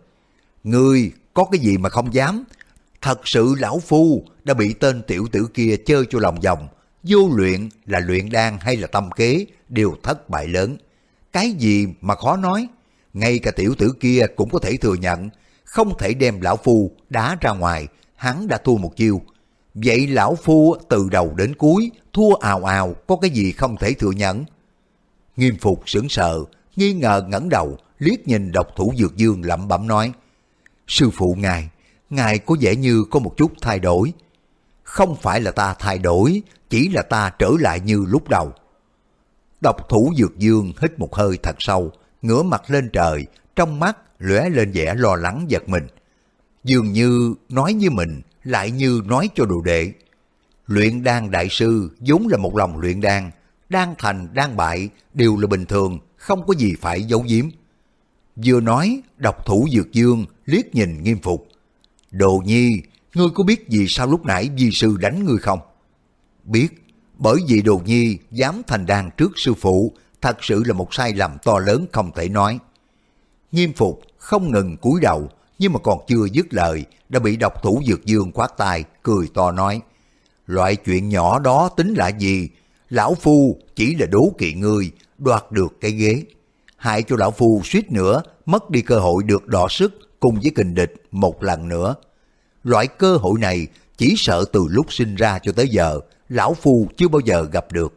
Ngươi có cái gì mà không dám? Thật sự lão phu đã bị tên tiểu tử kia chơi cho lòng vòng. Vô luyện là luyện đan hay là tâm kế đều thất bại lớn. Cái gì mà khó nói? Ngay cả tiểu tử kia cũng có thể thừa nhận, không thể đem lão phu đá ra ngoài, hắn đã thua một chiêu. Vậy lão phu từ đầu đến cuối thua ào ào có cái gì không thể thừa nhận? Nghiêm phục sững sờ, nghi ngờ ngẩng đầu, liếc nhìn độc thủ dược dương lẩm bẩm nói. Sư phụ ngài, ngài có vẻ như có một chút thay đổi. Không phải là ta thay đổi, chỉ là ta trở lại như lúc đầu. Độc thủ dược dương hít một hơi thật sâu, ngửa mặt lên trời, trong mắt lóe lên vẻ lo lắng giật mình. Dường như nói như mình, lại như nói cho đồ đệ. Luyện đan đại sư vốn là một lòng luyện đan, đan thành đan bại đều là bình thường, không có gì phải giấu giếm. Vừa nói, độc thủ dược dương liếc nhìn nghiêm phục. Đồ nhi, ngươi có biết vì sao lúc nãy di sư đánh ngươi không? Biết, bởi vì đồ nhi dám thành đan trước sư phụ, thật sự là một sai lầm to lớn không thể nói. Nghiêm phục không ngừng cúi đầu, nhưng mà còn chưa dứt lời, đã bị độc thủ dược dương quát tai, cười to nói. Loại chuyện nhỏ đó tính là gì? Lão Phu chỉ là đố kỵ ngươi, đoạt được cái ghế. Hại cho Lão Phu suýt nữa, mất đi cơ hội được đọ sức cùng với kình địch một lần nữa. Loại cơ hội này chỉ sợ từ lúc sinh ra cho tới giờ, Lão Phu chưa bao giờ gặp được.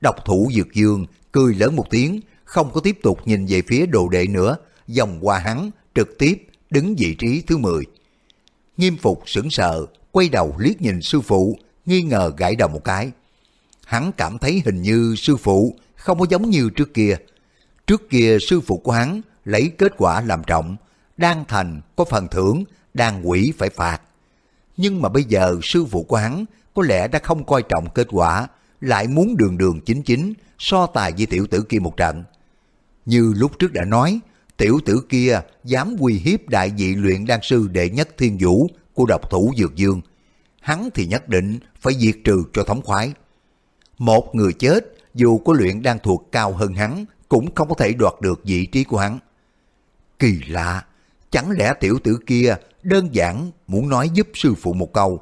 Độc thủ Dược Dương cười lớn một tiếng, không có tiếp tục nhìn về phía đồ đệ nữa, dòng qua hắn, trực tiếp đứng vị trí thứ 10. Nghiêm phục sững sờ, quay đầu liếc nhìn sư phụ, nghi ngờ gãi đầu một cái. Hắn cảm thấy hình như sư phụ không có giống như trước kia. Trước kia sư phụ của hắn lấy kết quả làm trọng, đang thành có phần thưởng, đang quỷ phải phạt. Nhưng mà bây giờ sư phụ của hắn có lẽ đã không coi trọng kết quả, lại muốn đường đường chính chính so tài với tiểu tử kia một trận. Như lúc trước đã nói, tiểu tử kia dám uy hiếp đại vị luyện đan sư đệ nhất thiên vũ của độc thủ Dược Dương. Hắn thì nhất định phải diệt trừ cho thống khoái. Một người chết, dù có luyện đan thuộc cao hơn hắn, cũng không có thể đoạt được vị trí của hắn. Kỳ lạ, chẳng lẽ tiểu tử kia đơn giản muốn nói giúp sư phụ một câu.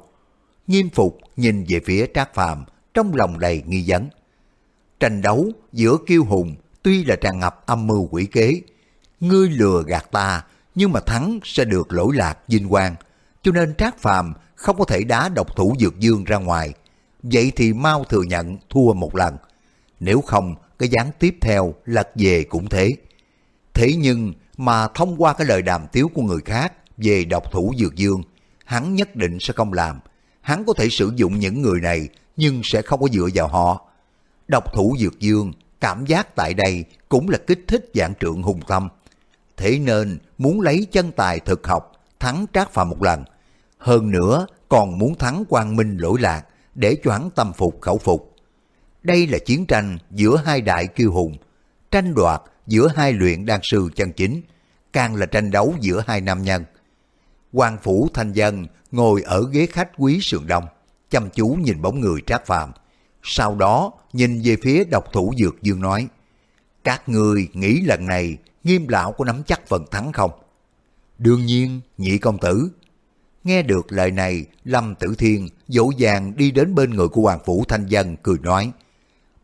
Nghiêm phục nhìn về phía Trác Phàm trong lòng đầy nghi vấn. Tranh đấu giữa kiêu hùng tuy là tràn ngập âm mưu quỷ kế, ngươi lừa gạt ta, nhưng mà thắng sẽ được lỗi lạc vinh quang, cho nên Trác Phàm không có thể đá độc thủ dược dương ra ngoài. Vậy thì mau thừa nhận thua một lần. Nếu không, cái gián tiếp theo lật về cũng thế. Thế nhưng mà thông qua cái lời đàm tiếu của người khác về độc thủ dược dương, hắn nhất định sẽ không làm. Hắn có thể sử dụng những người này nhưng sẽ không có dựa vào họ. Độc thủ dược dương cảm giác tại đây cũng là kích thích dạng trượng hùng tâm. Thế nên muốn lấy chân tài thực học thắng trác phàm một lần. Hơn nữa còn muốn thắng quang minh lỗi lạc để cho hắn tâm phục khẩu phục. Đây là chiến tranh giữa hai đại kiêu hùng, tranh đoạt giữa hai luyện đan sư chân chính, càng là tranh đấu giữa hai nam nhân. quan phủ thanh dân ngồi ở ghế khách quý sườn đông, chăm chú nhìn bóng người trác phàm. Sau đó nhìn về phía độc thủ dược dương nói, các người nghĩ lần này nghiêm lão có nắm chắc phần thắng không? Đương nhiên, nhị công tử. Nghe được lời này, Lâm Tử Thiên dỗ dàng đi đến bên người của Hoàng Phủ Thanh Dân cười nói,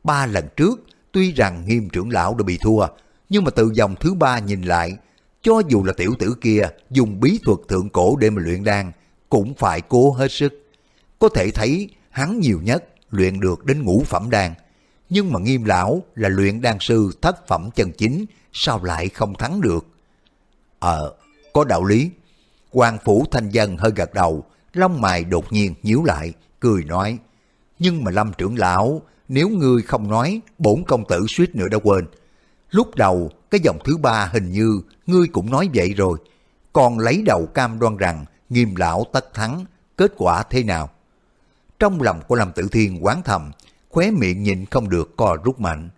ba lần trước, tuy rằng nghiêm trưởng lão đã bị thua, nhưng mà từ dòng thứ ba nhìn lại, cho dù là tiểu tử kia dùng bí thuật thượng cổ để mà luyện đan, cũng phải cố hết sức. Có thể thấy hắn nhiều nhất luyện được đến ngũ phẩm đan, nhưng mà nghiêm lão là luyện đan sư thất phẩm chân chính, sao lại không thắng được? Ờ, có đạo lý. Hoàng Phủ Thanh Dân hơi gật đầu, lông mày đột nhiên nhíu lại, cười nói, nhưng mà Lâm trưởng lão, nếu ngươi không nói, bổn công tử suýt nữa đã quên. Lúc đầu, cái dòng thứ ba hình như ngươi cũng nói vậy rồi, còn lấy đầu cam đoan rằng nghiêm lão tất thắng, kết quả thế nào? Trong lòng của Lâm Tử Thiên quán thầm, khóe miệng nhìn không được co rút mạnh.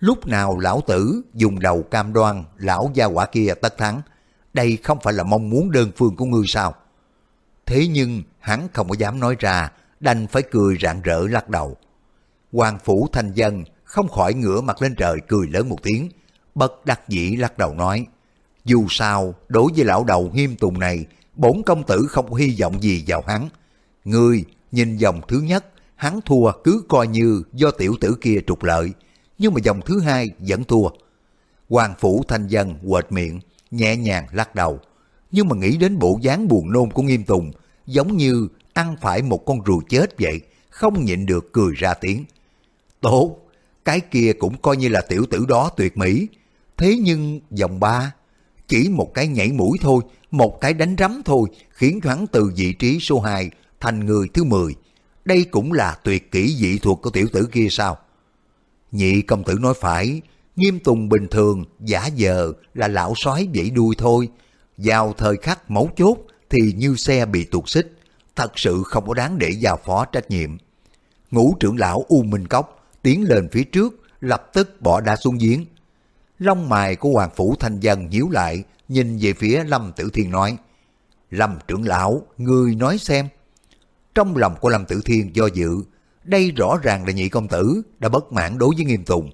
Lúc nào lão tử dùng đầu cam đoan lão gia quả kia tất thắng, đây không phải là mong muốn đơn phương của ngươi sao? Thế nhưng hắn không có dám nói ra, đành phải cười rạng rỡ lắc đầu. Hoàng phủ thanh dân không khỏi ngửa mặt lên trời cười lớn một tiếng, bất đắc dĩ lắc đầu nói, dù sao, đối với lão đầu nghiêm tùng này, bốn công tử không có hy vọng gì vào hắn. Ngươi nhìn dòng thứ nhất, hắn thua cứ coi như do tiểu tử kia trục lợi, nhưng mà dòng thứ hai vẫn thua. Hoàng phủ thanh dân quệt miệng, nhẹ nhàng lắc đầu, nhưng mà nghĩ đến bộ dáng buồn nôn của nghiêm tùng, giống như ăn phải một con rùa chết vậy, không nhịn được cười ra tiếng. Tốt, cái kia cũng coi như là tiểu tử đó tuyệt mỹ, thế nhưng dòng ba, chỉ một cái nhảy mũi thôi, một cái đánh rắm thôi, khiến cho hắn từ vị trí số 2 thành người thứ 10. Đây cũng là tuyệt kỹ dị thuật của tiểu tử kia sao? Nhị công tử nói phải, nghiêm tùng bình thường, giả giờ là lão sói dãy đuôi thôi. Vào thời khắc mấu chốt, thì như xe bị tuột xích, thật sự không có đáng để giao phó trách nhiệm. Ngũ trưởng lão U Minh Cốc tiến lên phía trước, lập tức bỏ đá xuống giếng. Lông mài của Hoàng Phủ Thanh Dân nhíu lại, nhìn về phía Lâm Tử Thiên nói, Lâm trưởng lão, người nói xem. Trong lòng của Lâm Tử Thiên do dự, đây rõ ràng là nhị công tử đã bất mãn đối với Nghiêm Tùng.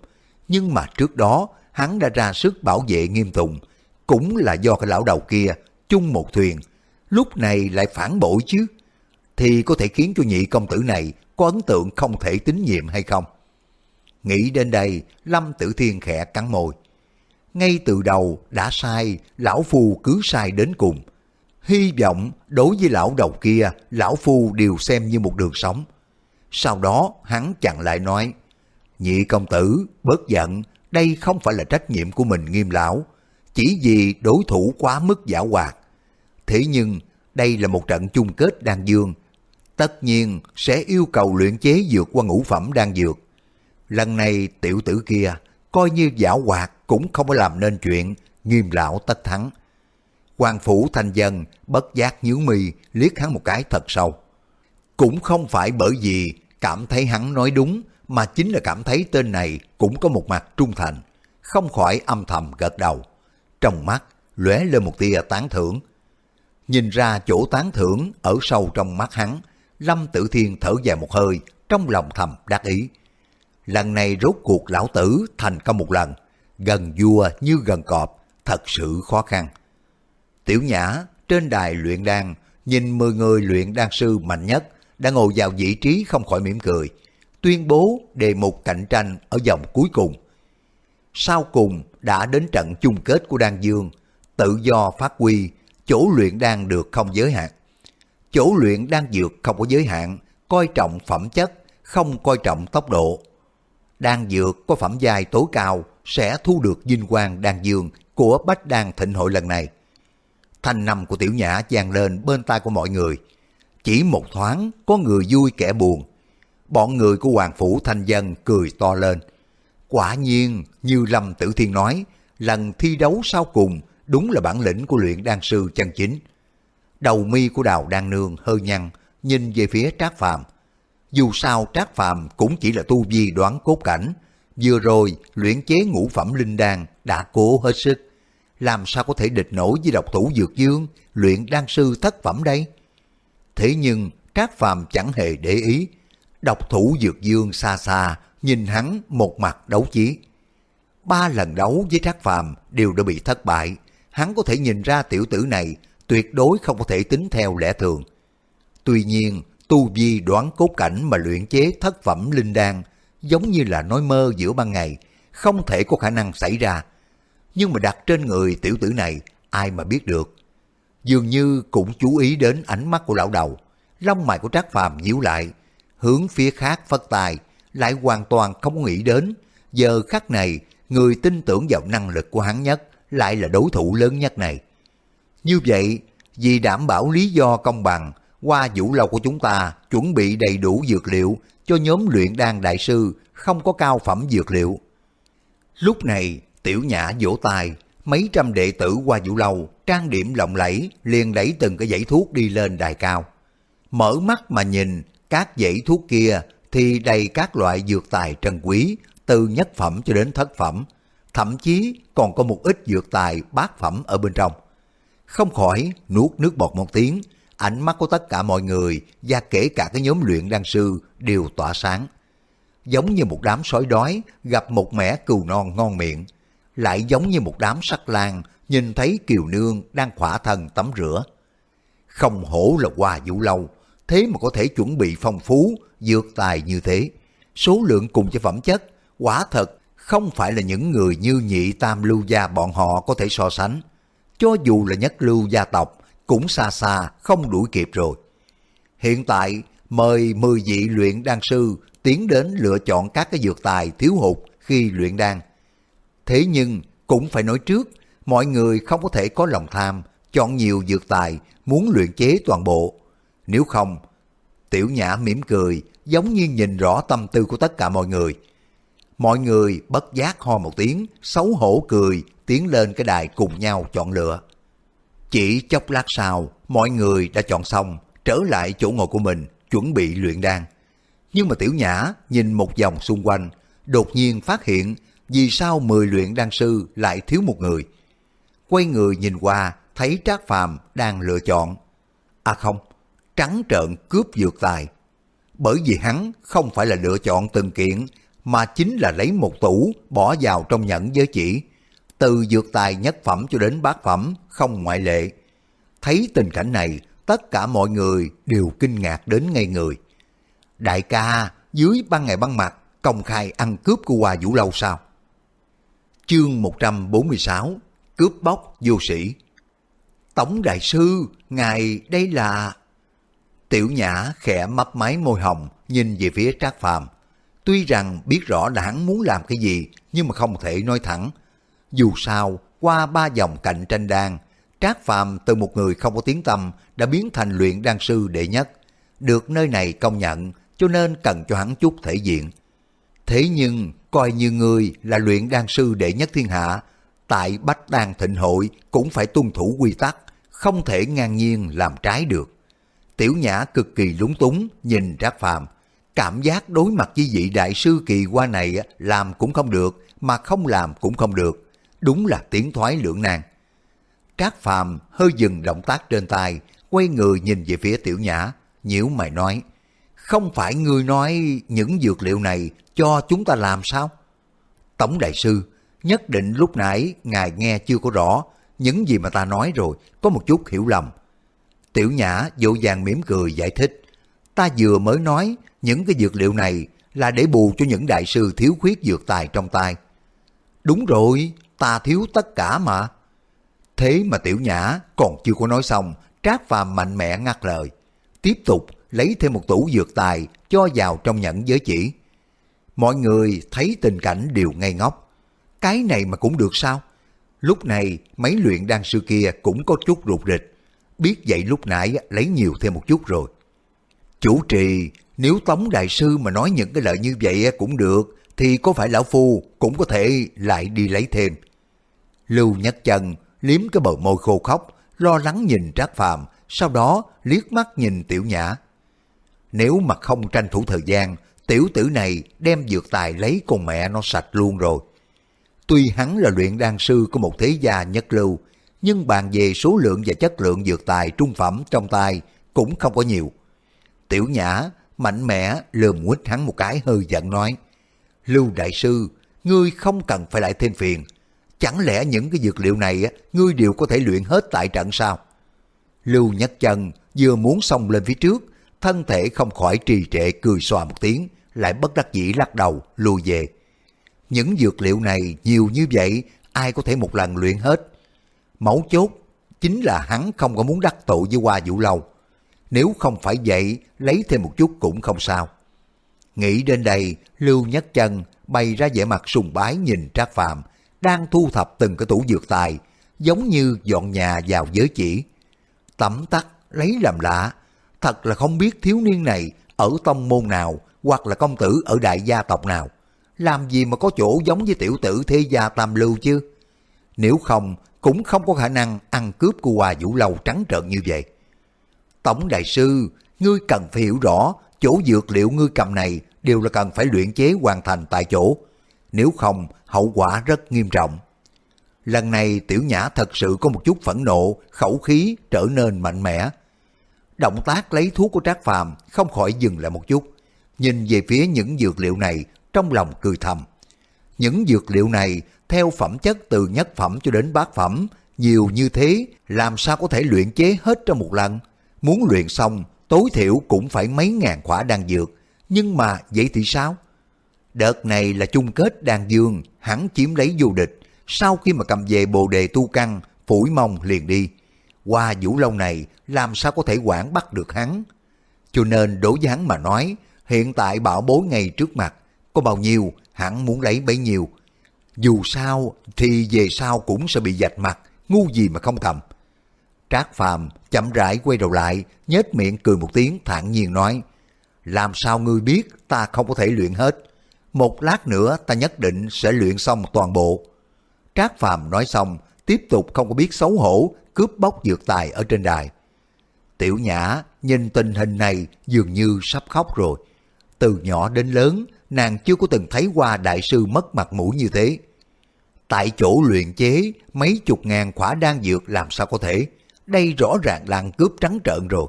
Nhưng mà trước đó, hắn đã ra sức bảo vệ Nghiêm Tùng, cũng là do cái lão đầu kia chung một thuyền, lúc này lại phản bội chứ, thì có thể khiến cho nhị công tử này có ấn tượng không thể tín nhiệm hay không? Nghĩ đến đây, Lâm Tử Thiên khẽ cắn môi. Ngay từ đầu đã sai, lão phu cứ sai đến cùng. Hy vọng đối với lão đầu kia, lão phu đều xem như một đường sống. Sau đó hắn chặn lại nói, Nhị công tử, bớt giận, đây không phải là trách nhiệm của mình nghiêm lão, chỉ vì đối thủ quá mức giả hoạt. Thế nhưng, đây là một trận chung kết đan dương, tất nhiên sẽ yêu cầu luyện chế dược qua ngũ phẩm đan dược. Lần này tiểu tử kia, coi như giả hoạt cũng không có làm nên chuyện, nghiêm lão tất thắng. Hoàng phủ thành dân bất giác nhướng mi liếc hắn một cái thật sâu. Cũng không phải bởi vì cảm thấy hắn nói đúng, mà chính là cảm thấy tên này cũng có một mặt trung thành, không khỏi âm thầm gật đầu. Trong mắt lóe lên một tia tán thưởng. Nhìn ra chỗ tán thưởng ở sâu trong mắt hắn, Lâm Tử Thiên thở dài một hơi, trong lòng thầm đắc ý. Lần này rốt cuộc lão tử thành công một lần, gần vua như gần cọp, thật sự khó khăn. Tiểu Nhã trên đài luyện đan, nhìn 10 người luyện đan sư mạnh nhất đã ngồi vào vị trí không khỏi mỉm cười, tuyên bố đề mục cạnh tranh ở vòng cuối cùng. Sau cùng đã đến trận chung kết của đan dương, tự do phát huy, chỗ luyện đan được không giới hạn. Chỗ luyện đan dược không có giới hạn, coi trọng phẩm chất, không coi trọng tốc độ. Đan dược có phẩm giai tối cao sẽ thu được vinh quang đan dương của Bách Đan Thịnh hội lần này. Thanh năm của tiểu nhã vang lên bên tai của mọi người. Chỉ một thoáng có người vui kẻ buồn. Bọn người của Hoàng Phủ Thanh Dân cười to lên. Quả nhiên, như Lâm Tử Thiên nói, lần thi đấu sau cùng đúng là bản lĩnh của luyện đan sư chân chính. Đầu mi của đào đan nương hơi nhăn, nhìn về phía Trác Phàm. Dù sao Trác Phàm cũng chỉ là tu vi đoán cốt cảnh, vừa rồi luyện chế ngũ phẩm linh đan đã cố hết sức. Làm sao có thể địch nổi với độc thủ dược dương, luyện đan sư thất phẩm đây? Thế nhưng Trác Phàm chẳng hề để ý, độc thủ dược dương xa xa nhìn hắn một mặt đấu chí. Ba lần đấu với Trác Phàm đều đã bị thất bại, hắn có thể nhìn ra tiểu tử này tuyệt đối không có thể tính theo lẽ thường. Tuy nhiên, tu vi đoán cốt cảnh mà luyện chế thất phẩm linh đan giống như là nói mơ giữa ban ngày, không thể có khả năng xảy ra. Nhưng mà đặt trên người tiểu tử này, ai mà biết được. Dường như cũng chú ý đến ánh mắt của lão đầu, lông mày của Trác Phàm nhíu lại, hướng phía khác phất tài, lại hoàn toàn không nghĩ đến. Giờ khắc này, người tin tưởng vào năng lực của hắn nhất lại là đối thủ lớn nhất này. Như vậy, vì đảm bảo lý do công bằng, qua vũ lâu của chúng ta chuẩn bị đầy đủ dược liệu cho nhóm luyện đan đại sư không có cao phẩm dược liệu. Lúc này, tiểu nhã vỗ tay, mấy trăm đệ tử qua vũ lâu, trang điểm lộng lẫy, liền đẩy từng cái dãy thuốc đi lên đài cao. Mở mắt mà nhìn, các dãy thuốc kia thì đầy các loại dược tài trân quý, từ nhất phẩm cho đến thất phẩm, thậm chí còn có một ít dược tài bát phẩm ở bên trong. Không khỏi nuốt nước bọt một tiếng, ánh mắt của tất cả mọi người và kể cả cái nhóm luyện đan sư đều tỏa sáng. Giống như một đám sói đói gặp một mẻ cừu non ngon miệng, lại giống như một đám sắc lang nhìn thấy kiều nương đang khỏa thân tắm rửa. Không hổ là qua vũ lâu, thế mà có thể chuẩn bị phong phú, dược tài như thế. Số lượng cùng cho phẩm chất, quả thật không phải là những người như nhị tam lưu gia bọn họ có thể so sánh. Cho dù là nhất lưu gia tộc, cũng xa xa không đuổi kịp rồi. Hiện tại, mời 10 vị luyện đan sư tiến đến lựa chọn các cái dược tài thiếu hụt khi luyện đan. Thế nhưng, cũng phải nói trước, mọi người không có thể có lòng tham, chọn nhiều dược tài, muốn luyện chế toàn bộ. Nếu không, tiểu nhã mỉm cười, giống như nhìn rõ tâm tư của tất cả mọi người. Mọi người bất giác ho một tiếng, xấu hổ cười, tiến lên cái đài cùng nhau chọn lựa. Chỉ chốc lát sau, mọi người đã chọn xong, trở lại chỗ ngồi của mình, chuẩn bị luyện đan. Nhưng mà Tiểu Nhã nhìn một vòng xung quanh, đột nhiên phát hiện vì sao 10 luyện đan sư lại thiếu một người. Quay người nhìn qua, thấy Trác Phàm đang lựa chọn. À không, trắng trợn cướp dược tài. Bởi vì hắn không phải là lựa chọn từng kiện, mà chính là lấy một tủ bỏ vào trong nhẫn giới chỉ. Từ dược tài nhất phẩm cho đến bát phẩm, không ngoại lệ. Thấy tình cảnh này, tất cả mọi người đều kinh ngạc đến ngay người. Đại ca, dưới ban ngày ban mặt, công khai ăn cướp của Hoa Vũ Lâu sao? Chương 146 Cướp bóc vô sĩ Tổng Đại Sư, ngài đây là... Tiểu Nhã khẽ mấp máy môi hồng, nhìn về phía Trác Phàm. Tuy rằng biết rõ là hắn muốn làm cái gì, nhưng mà không thể nói thẳng. Dù sao, qua ba vòng cạnh tranh đan, Trác Phàm từ một người không có tiếng tâm đã biến thành luyện đan sư đệ nhất. Được nơi này công nhận, cho nên cần cho hắn chút thể diện. Thế nhưng, coi như người là luyện đan sư đệ nhất thiên hạ, tại Bách Đan Thịnh Hội cũng phải tuân thủ quy tắc, không thể ngang nhiên làm trái được. Tiểu Nhã cực kỳ lúng túng nhìn Trác Phàm, cảm giác đối mặt với vị đại sư kỳ qua này làm cũng không được, mà không làm cũng không được, đúng là tiếng thoái lưỡng nan. Trác Phàm hơi dừng động tác trên tay, quay người nhìn về phía Tiểu Nhã, nhíu mày nói, không phải ngươi nói những dược liệu này cho chúng ta làm sao? Tổng đại sư, nhất định lúc nãy ngài nghe chưa có rõ, những gì mà ta nói rồi, có một chút hiểu lầm. Tiểu Nhã dỗ dàng mỉm cười giải thích, ta vừa mới nói những cái dược liệu này là để bù cho những đại sư thiếu khuyết dược tài trong tay. Đúng rồi, ta thiếu tất cả mà. Thế mà Tiểu Nhã còn chưa có nói xong, Trác Phàm mạnh mẽ ngắt lời. Tiếp tục lấy thêm một tủ dược tài cho vào trong nhẫn giới chỉ. Mọi người thấy tình cảnh đều ngây ngốc. Cái này mà cũng được sao? Lúc này mấy luyện đan sư kia cũng có chút rụt rịch. Biết vậy lúc nãy lấy nhiều thêm một chút rồi. Chủ trì, nếu Tống Đại Sư mà nói những cái lời như vậy cũng được, thì có phải Lão Phu cũng có thể lại đi lấy thêm. Lưu nhắc Chân liếm cái bờ môi khô khóc, lo lắng nhìn Trác Phàm, sau đó liếc mắt nhìn Tiểu Nhã. Nếu mà không tranh thủ thời gian, tiểu tử này đem dược tài lấy con mẹ nó sạch luôn rồi. Tuy hắn là luyện đan sư của một thế gia nhất lưu, nhưng bàn về số lượng và chất lượng dược tài trung phẩm trong tay cũng không có nhiều. Tiểu Nhã mạnh mẽ lườm quýt hắn một cái hơi giận nói, Lưu Đại Sư, ngươi không cần phải lại thêm phiền. Chẳng lẽ những cái dược liệu này ngươi đều có thể luyện hết tại trận sao? Lưu Nhất Chân vừa muốn xông lên phía trước, thân thể không khỏi trì trệ cười xòa một tiếng, lại bất đắc dĩ lắc đầu, lùi về. Những dược liệu này nhiều như vậy, ai có thể một lần luyện hết. Mấu chốt chính là hắn không có muốn đắc tội với Hoa Vũ Lâu. Nếu không phải vậy, lấy thêm một chút cũng không sao. Nghĩ đến đây, Lưu Nhất Chân bày ra vẻ mặt sùng bái nhìn Trác Phàm đang thu thập từng cái tủ dược tài, giống như dọn nhà vào giới chỉ. Tẩm tắt, lấy làm lạ, thật là không biết thiếu niên này ở tông môn nào hoặc là công tử ở đại gia tộc nào. Làm gì mà có chỗ giống với tiểu tử thế gia tam lưu chứ? Nếu không, cũng không có khả năng ăn cướp của Hòa Vũ Lâu trắng trợn như vậy. Tổng đại sư, ngươi cần phải hiểu rõ, chỗ dược liệu ngươi cầm này đều là cần phải luyện chế hoàn thành tại chỗ. Nếu không, hậu quả rất nghiêm trọng. Lần này tiểu nhã thật sự có một chút phẫn nộ, khẩu khí trở nên mạnh mẽ. Động tác lấy thuốc của Trác Phàm không khỏi dừng lại một chút. Nhìn về phía những dược liệu này, trong lòng cười thầm. Những dược liệu này, theo phẩm chất từ nhất phẩm cho đến bát phẩm, nhiều như thế, làm sao có thể luyện chế hết trong một lần? Muốn luyện xong, tối thiểu cũng phải mấy ngàn khỏa đan dược. Nhưng mà vậy thì sao? Đợt này là chung kết đan dương, hắn chiếm lấy vô địch. Sau khi mà cầm về bồ đề tu căn, phủi mông liền đi. Qua vũ lâu này, làm sao có thể quản bắt được hắn? Cho nên đối với hắn mà nói, hiện tại bảo bối ngay trước mặt, có bao nhiêu hắn muốn lấy bấy nhiêu. Dù sao thì về sau cũng sẽ bị dạch mặt, ngu gì mà không cầm. Trác Phàm chậm rãi quay đầu lại, nhếch miệng cười một tiếng thản nhiên nói, làm sao ngươi biết ta không có thể luyện hết, một lát nữa ta nhất định sẽ luyện xong toàn bộ. Trác Phàm nói xong, tiếp tục không có biết xấu hổ, cướp bóc dược tài ở trên đài. Tiểu Nhã nhìn tình hình này dường như sắp khóc rồi. Từ nhỏ đến lớn, nàng chưa có từng thấy qua đại sư mất mặt mũi như thế. Tại chỗ luyện chế mấy chục ngàn khỏa đan dược làm sao có thể. Đây rõ ràng là ăn cướp trắng trợn rồi.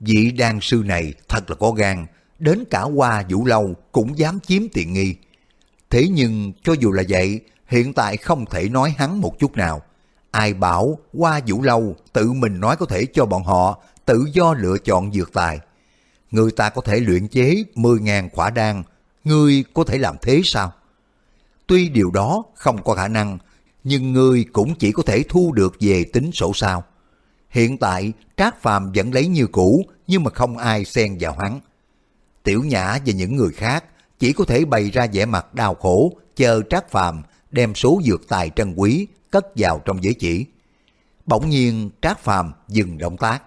Vị đan sư này thật là có gan, đến cả qua vũ lâu cũng dám chiếm tiện nghi. Thế nhưng cho dù là vậy, hiện tại không thể nói hắn một chút nào. Ai bảo qua vũ lâu tự mình nói có thể cho bọn họ tự do lựa chọn dược tài. Người ta có thể luyện chế 10.000 khỏa đan, ngươi có thể làm thế sao? Tuy điều đó không có khả năng, nhưng ngươi cũng chỉ có thể thu được về tính sổ sao. Hiện tại Trác Phàm vẫn lấy như cũ nhưng mà không ai xen vào hắn. Tiểu Nhã và những người khác chỉ có thể bày ra vẻ mặt đau khổ chờ Trác Phàm đem số dược tài trân quý cất vào trong giới chỉ. Bỗng nhiên Trác Phàm dừng động tác.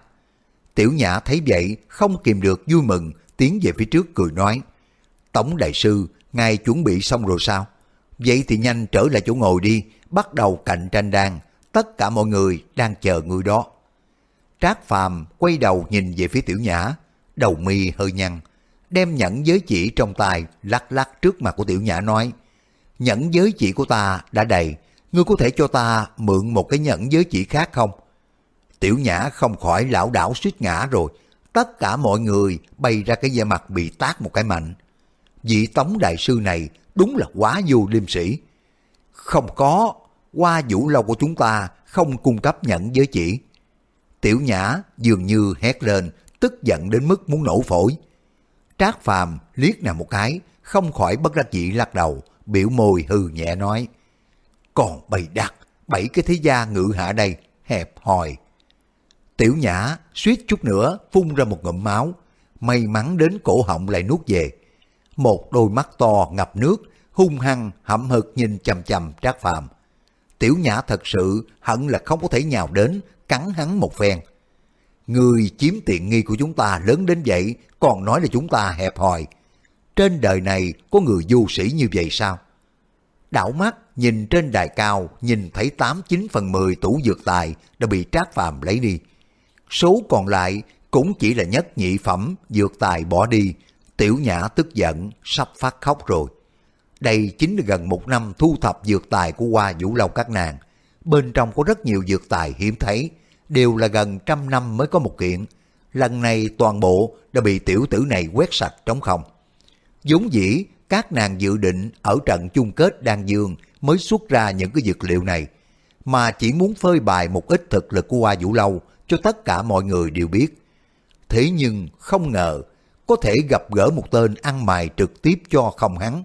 Tiểu Nhã thấy vậy không kìm được vui mừng tiến về phía trước cười nói Tổng đại sư, ngài chuẩn bị xong rồi sao? Vậy thì nhanh trở lại chỗ ngồi đi, bắt đầu cạnh tranh đan. Tất cả mọi người đang chờ người đó. Trác Phàm quay đầu nhìn về phía Tiểu Nhã, đầu mi hơi nhăn, đem nhẫn giới chỉ trong tay lắc lắc trước mặt của Tiểu Nhã nói, nhẫn giới chỉ của ta đã đầy, ngươi có thể cho ta mượn một cái nhẫn giới chỉ khác không? Tiểu Nhã không khỏi lão đảo suýt ngã rồi, tất cả mọi người bày ra cái vẻ mặt bị tát một cái mạnh. Vị tống đại sư này đúng là quá vô liêm sĩ. Không có, qua vũ lâu của chúng ta không cung cấp nhẫn giới chỉ. Tiểu Nhã dường như hét lên, tức giận đến mức muốn nổ phổi. Trác Phàm liếc nàng một cái, không khỏi bất đắc dĩ lắc đầu, biểu môi hừ nhẹ nói. Còn bày đặt, bảy cái thế gia ngự hạ đây, hẹp hòi. Tiểu Nhã suýt chút nữa phun ra một ngụm máu, may mắn đến cổ họng lại nuốt về. Một đôi mắt to ngập nước, hung hăng hậm hực nhìn chằm chằm Trác Phàm. Tiểu Nhã thật sự hận là không có thể nhào đến cắn hắn một phen. Người chiếm tiện nghi của chúng ta lớn đến vậy, còn nói là chúng ta hẹp hòi. Trên đời này có người du sĩ như vậy sao? Đảo mắt nhìn trên đài cao, nhìn thấy 89 phần 10 tủ dược tài đã bị trác phàm lấy đi. Số còn lại cũng chỉ là nhất nhị phẩm dược tài bỏ đi. Tiểu Nhã tức giận, sắp phát khóc rồi. Đây chính là gần một năm thu thập dược tài của Hoa Vũ Lâu các nàng. Bên trong có rất nhiều dược tài hiếm thấy, đều là gần trăm năm mới có một kiện. Lần này toàn bộ đã bị tiểu tử này quét sạch trống không. vốn dĩ, các nàng dự định ở trận chung kết đan dương mới xuất ra những cái dược liệu này, mà chỉ muốn phơi bày một ít thực lực của Hoa Vũ Lâu cho tất cả mọi người đều biết. Thế nhưng không ngờ có thể gặp gỡ một tên ăn mày trực tiếp cho không hắn.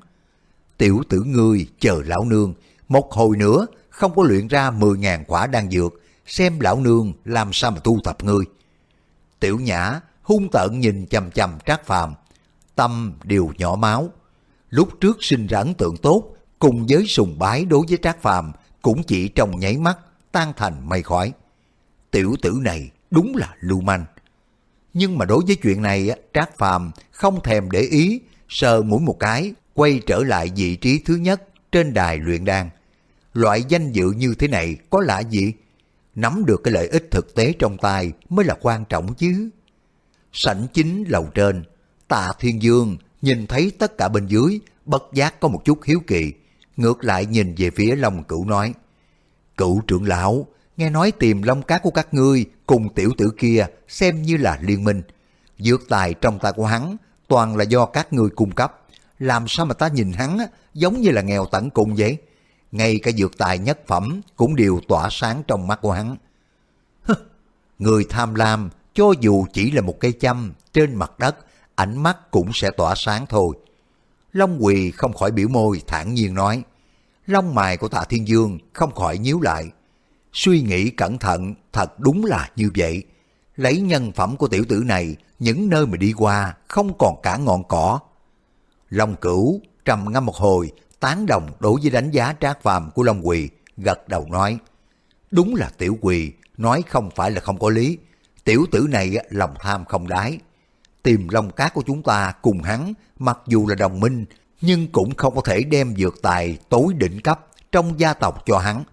Tiểu tử ngươi chờ lão nương, một hồi nữa không có luyện ra 10.000 quả đan dược, xem lão nương làm sao mà tu tập ngươi. Tiểu Nhã hung tợn nhìn chầm chầm Trác Phàm, tâm đều nhỏ máu. Lúc trước sinh ra ấn tượng tốt, cùng với sùng bái đối với Trác Phàm cũng chỉ trong nháy mắt tan thành mây khói. Tiểu tử này đúng là lưu manh. Nhưng mà đối với chuyện này, Trác Phàm không thèm để ý, sờ mũi một cái, quay trở lại vị trí thứ nhất trên đài luyện đan. Loại danh dự như thế này có lạ gì? nắm được cái lợi ích thực tế trong tay mới là quan trọng chứ. Sảnh chính lầu trên, tạ thiên dương nhìn thấy tất cả bên dưới, bất giác có một chút hiếu kỳ, ngược lại nhìn về phía Long Cửu nói, Cửu trưởng lão, nghe nói tìm long cát của các ngươi cùng tiểu tử kia xem như là liên minh. Dược tài trong tay của hắn toàn là do các ngươi cung cấp. Làm sao mà ta nhìn hắn giống như là nghèo tận cùng vậy? ngay cả dược tài nhất phẩm cũng đều tỏa sáng trong mắt của hắn. [LAUGHS] Người tham lam, cho dù chỉ là một cây châm trên mặt đất, ánh mắt cũng sẽ tỏa sáng thôi. Long Quỳ không khỏi biểu môi thản nhiên nói. Long mài của tạ Thiên Dương không khỏi nhíu lại. Suy nghĩ cẩn thận, thật đúng là như vậy. Lấy nhân phẩm của tiểu tử này, những nơi mà đi qua không còn cả ngọn cỏ. Long cửu trầm ngâm một hồi, tán đồng đối với đánh giá trác phàm của Long Quỳ, gật đầu nói. Đúng là tiểu quỳ, nói không phải là không có lý. Tiểu tử này lòng tham không đái. Tìm long cá của chúng ta cùng hắn, mặc dù là đồng minh, nhưng cũng không có thể đem dược tài tối đỉnh cấp trong gia tộc cho hắn.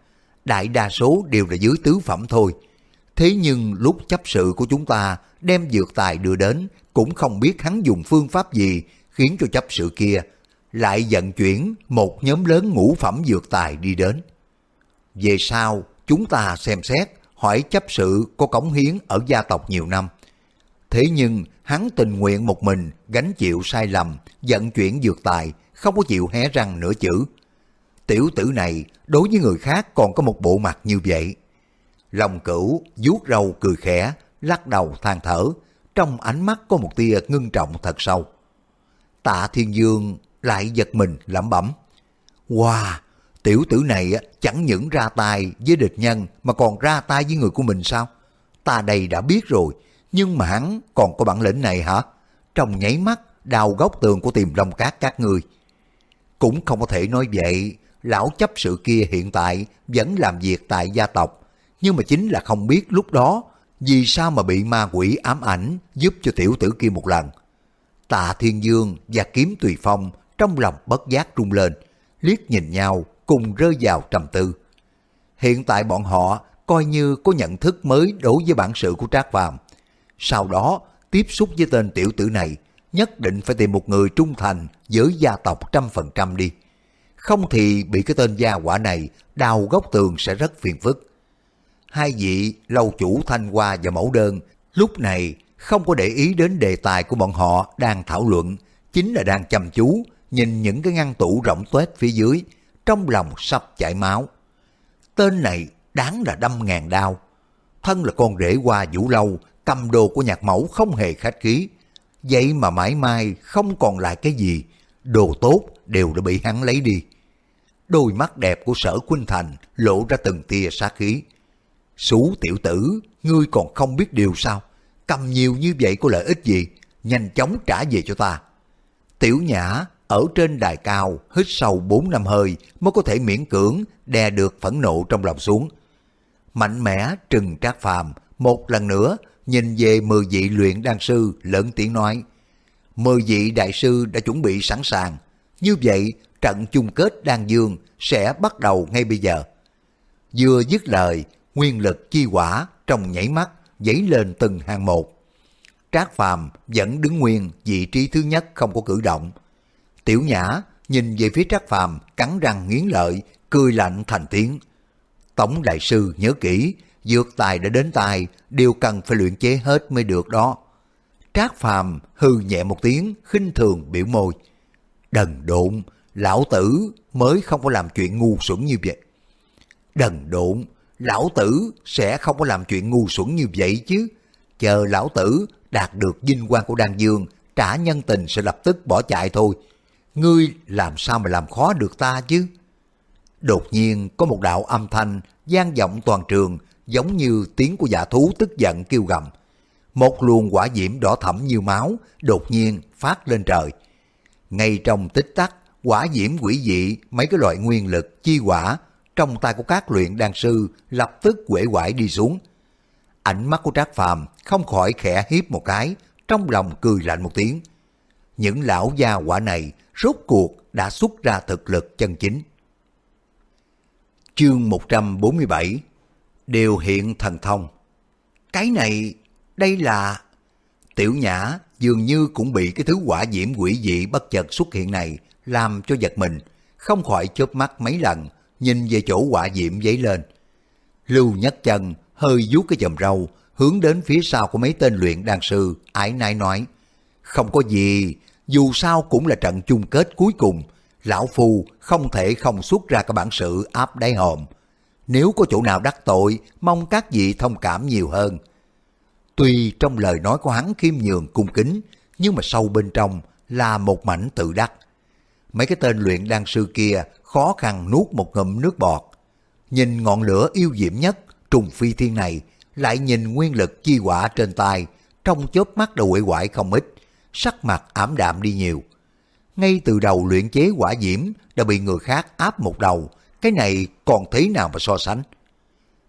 Đại đa số đều là dưới tứ phẩm thôi. Thế nhưng lúc chấp sự của chúng ta đem dược tài đưa đến, cũng không biết hắn dùng phương pháp gì khiến cho chấp sự kia lại vận chuyển một nhóm lớn ngũ phẩm dược tài đi đến. Về sau, chúng ta xem xét, hỏi chấp sự có cống hiến ở gia tộc nhiều năm. Thế nhưng, hắn tình nguyện một mình gánh chịu sai lầm, vận chuyển dược tài, không có chịu hé răng nửa chữ. Tiểu tử này đối với người khác còn có một bộ mặt như vậy. Lòng cửu vuốt râu cười khẽ, lắc đầu than thở, trong ánh mắt có một tia ngưng trọng thật sâu. Tạ Thiên Dương lại giật mình lẩm bẩm. Wow, tiểu tử này chẳng những ra tay với địch nhân mà còn ra tay với người của mình sao? Ta đây đã biết rồi, nhưng mà hắn còn có bản lĩnh này hả? Trong nháy mắt, đào góc tường của tiềm long cát các người. Cũng không có thể nói vậy, lão chấp sự kia hiện tại vẫn làm việc tại gia tộc, nhưng mà chính là không biết lúc đó vì sao mà bị ma quỷ ám ảnh giúp cho tiểu tử kia một lần. Tạ Thiên Dương và Kiếm Tùy Phong trong lòng bất giác rung lên, liếc nhìn nhau cùng rơi vào trầm tư. Hiện tại bọn họ coi như có nhận thức mới đối với bản sự của Trác Phàm. Sau đó, tiếp xúc với tên tiểu tử này, nhất định phải tìm một người trung thành với gia tộc trăm phần trăm đi. Không thì bị cái tên gia quả này đào góc tường sẽ rất phiền phức. Hai vị lâu chủ thanh hoa và mẫu đơn lúc này không có để ý đến đề tài của bọn họ đang thảo luận, chính là đang chăm chú nhìn những cái ngăn tủ rộng tuếch phía dưới, trong lòng sắp chảy máu. Tên này đáng là đâm ngàn đao. Thân là con rể qua vũ lâu, cầm đồ của nhạc mẫu không hề khách khí. Vậy mà mãi mai không còn lại cái gì, đồ tốt đều đã bị hắn lấy đi. Đôi mắt đẹp của sở Quynh Thành lộ ra từng tia sát khí. Sú tiểu tử, ngươi còn không biết điều sao? Cầm nhiều như vậy có lợi ích gì? Nhanh chóng trả về cho ta. Tiểu nhã ở trên đài cao hít sâu bốn năm hơi mới có thể miễn cưỡng đè được phẫn nộ trong lòng xuống. Mạnh mẽ trừng trác phàm một lần nữa nhìn về mười vị luyện đan sư lớn tiếng nói mười vị đại sư đã chuẩn bị sẵn sàng. Như vậy trận chung kết đan dương sẽ bắt đầu ngay bây giờ. Vừa dứt lời nguyên lực chi quả trong nhảy mắt dấy lên từng hàng một. Trác phàm vẫn đứng nguyên vị trí thứ nhất không có cử động. Tiểu Nhã nhìn về phía Trác Phàm cắn răng nghiến lợi, cười lạnh thành tiếng. Tổng đại sư nhớ kỹ, dược tài đã đến tài, đều cần phải luyện chế hết mới được đó. Trác Phàm hư nhẹ một tiếng, khinh thường biểu môi. Đần độn, lão tử mới không có làm chuyện ngu xuẩn như vậy. Đần độn, lão tử sẽ không có làm chuyện ngu xuẩn như vậy chứ. Chờ lão tử đạt được vinh quang của Đan Dương, trả nhân tình sẽ lập tức bỏ chạy thôi ngươi làm sao mà làm khó được ta chứ? Đột nhiên có một đạo âm thanh gian vọng toàn trường giống như tiếng của dạ thú tức giận kêu gầm. Một luồng quả diễm đỏ thẫm như máu đột nhiên phát lên trời. Ngay trong tích tắc, quả diễm quỷ dị mấy cái loại nguyên lực chi quả trong tay của các luyện đan sư lập tức quể quải đi xuống. Ánh mắt của Trác Phàm không khỏi khẽ hiếp một cái, trong lòng cười lạnh một tiếng. Những lão gia quả này rốt cuộc đã xuất ra thực lực chân chính. Chương 147 đều hiện thần thông Cái này, đây là... Tiểu Nhã dường như cũng bị cái thứ quả diễm quỷ dị bất chợt xuất hiện này làm cho giật mình, không khỏi chớp mắt mấy lần, nhìn về chỗ quả diễm giấy lên. Lưu Nhất Chân hơi vuốt cái chòm râu, hướng đến phía sau của mấy tên luyện đan sư, ái nai nói, không có gì, dù sao cũng là trận chung kết cuối cùng, lão phu không thể không xuất ra cái bản sự áp đáy hòm. Nếu có chỗ nào đắc tội, mong các vị thông cảm nhiều hơn. Tuy trong lời nói của hắn khiêm nhường cung kính, nhưng mà sâu bên trong là một mảnh tự đắc. Mấy cái tên luyện đan sư kia khó khăn nuốt một ngụm nước bọt. Nhìn ngọn lửa yêu diễm nhất, trùng phi thiên này, lại nhìn nguyên lực chi quả trên tay, trong chớp mắt đã quỷ quải không ít, sắc mặt ảm đạm đi nhiều. Ngay từ đầu luyện chế quả diễm đã bị người khác áp một đầu, cái này còn thế nào mà so sánh.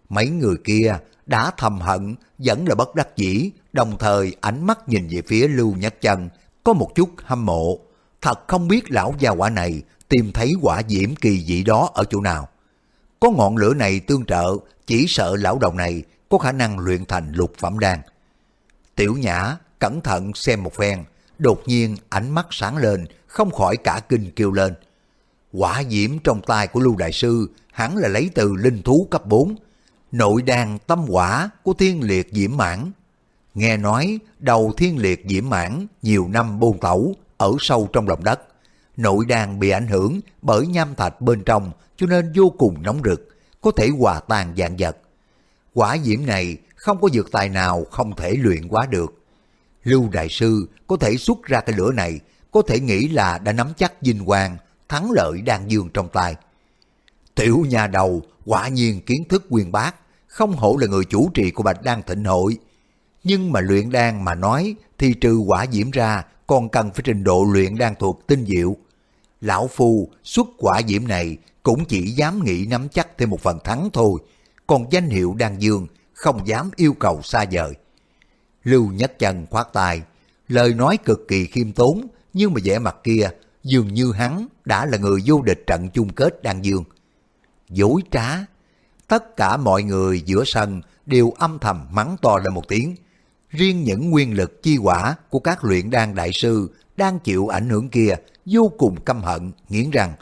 Mấy người kia đã thầm hận, vẫn là bất đắc dĩ, đồng thời ánh mắt nhìn về phía Lưu Nhất Chân, có một chút hâm mộ. Thật không biết lão gia quả này tìm thấy quả diễm kỳ dị đó ở chỗ nào. Có ngọn lửa này tương trợ, chỉ sợ lão đồng này có khả năng luyện thành lục phẩm đan. Tiểu Nhã cẩn thận xem một phen, đột nhiên ánh mắt sáng lên, không khỏi cả kinh kêu lên. Quả diễm trong tay của Lưu Đại Sư hắn là lấy từ linh thú cấp 4, nội đàn tâm quả của thiên liệt diễm mãn. Nghe nói đầu thiên liệt diễm mãn nhiều năm bôn tẩu ở sâu trong lòng đất. Nội đàn bị ảnh hưởng bởi nham thạch bên trong cho nên vô cùng nóng rực, có thể hòa tan dạng vật. Quả diễm này không có dược tài nào không thể luyện quá được. Lưu Đại Sư có thể xuất ra cái lửa này, có thể nghĩ là đã nắm chắc vinh quang, thắng lợi đang dương trong tay. Tiểu nhà đầu quả nhiên kiến thức quyền bác, không hổ là người chủ trì của Bạch Đan Thịnh Hội. Nhưng mà luyện đan mà nói thì trừ quả diễm ra còn cần phải trình độ luyện đan thuộc tinh diệu. Lão Phu xuất quả diễm này cũng chỉ dám nghĩ nắm chắc thêm một phần thắng thôi, còn danh hiệu đan dương không dám yêu cầu xa vời. Lưu Nhất Chân khoát tài lời nói cực kỳ khiêm tốn, nhưng mà vẻ mặt kia dường như hắn đã là người vô địch trận chung kết đan dương. Dối trá, tất cả mọi người giữa sân đều âm thầm mắng to lên một tiếng. Riêng những nguyên lực chi quả của các luyện đan đại sư đang chịu ảnh hưởng kia vô cùng căm hận, nghiến rằng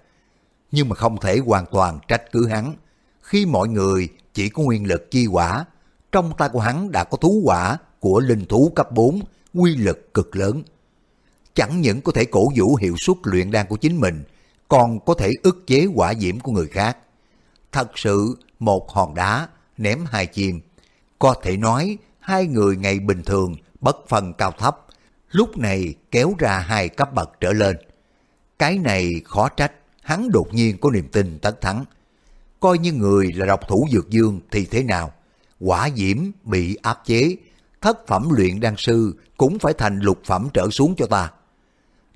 Nhưng mà không thể hoàn toàn trách cứ hắn. Khi mọi người chỉ có nguyên lực chi quả, trong tay của hắn đã có thú quả của linh thú cấp 4, quy lực cực lớn. Chẳng những có thể cổ vũ hiệu suất luyện đan của chính mình, còn có thể ức chế quả diễm của người khác. Thật sự, một hòn đá ném hai chim. Có thể nói, hai người ngày bình thường bất phân cao thấp, lúc này kéo ra hai cấp bậc trở lên. Cái này khó trách, hắn đột nhiên có niềm tin tất thắng. Coi như người là độc thủ dược dương thì thế nào? Quả diễm bị áp chế, thất phẩm luyện đan sư cũng phải thành lục phẩm trở xuống cho ta.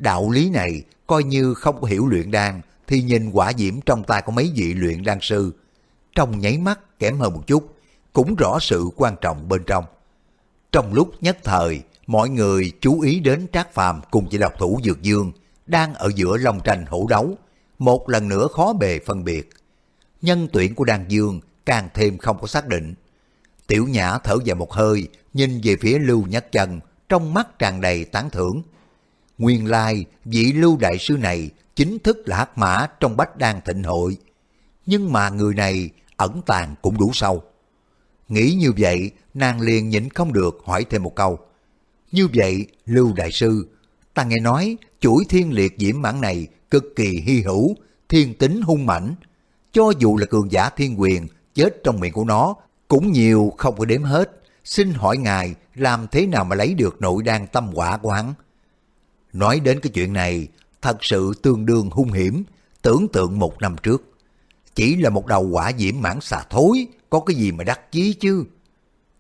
Đạo lý này coi như không có hiểu luyện đan thì nhìn quả diễm trong tay có mấy vị luyện đan sư. Trong nháy mắt kém hơn một chút, cũng rõ sự quan trọng bên trong. Trong lúc nhất thời, mọi người chú ý đến Trác Phàm cùng chỉ độc thủ Dược Dương đang ở giữa lòng tranh hổ đấu, một lần nữa khó bề phân biệt. Nhân tuyển của Đan Dương càng thêm không có xác định. Tiểu Nhã thở dài một hơi, nhìn về phía Lưu Nhất Chân, trong mắt tràn đầy tán thưởng. Nguyên lai, vị Lưu Đại Sư này chính thức là hắc mã trong bách đan thịnh hội. Nhưng mà người này ẩn tàng cũng đủ sâu. Nghĩ như vậy, nàng liền nhịn không được hỏi thêm một câu. Như vậy, Lưu Đại Sư, ta nghe nói chuỗi thiên liệt diễm mãn này cực kỳ hy hữu, thiên tính hung mãnh. Cho dù là cường giả thiên quyền, chết trong miệng của nó, cũng nhiều không có đếm hết. Xin hỏi ngài, làm thế nào mà lấy được nội đan tâm quả của hắn? Nói đến cái chuyện này, thật sự tương đương hung hiểm, tưởng tượng một năm trước. Chỉ là một đầu quả diễm mãn xà thối, có cái gì mà đắc chí chứ?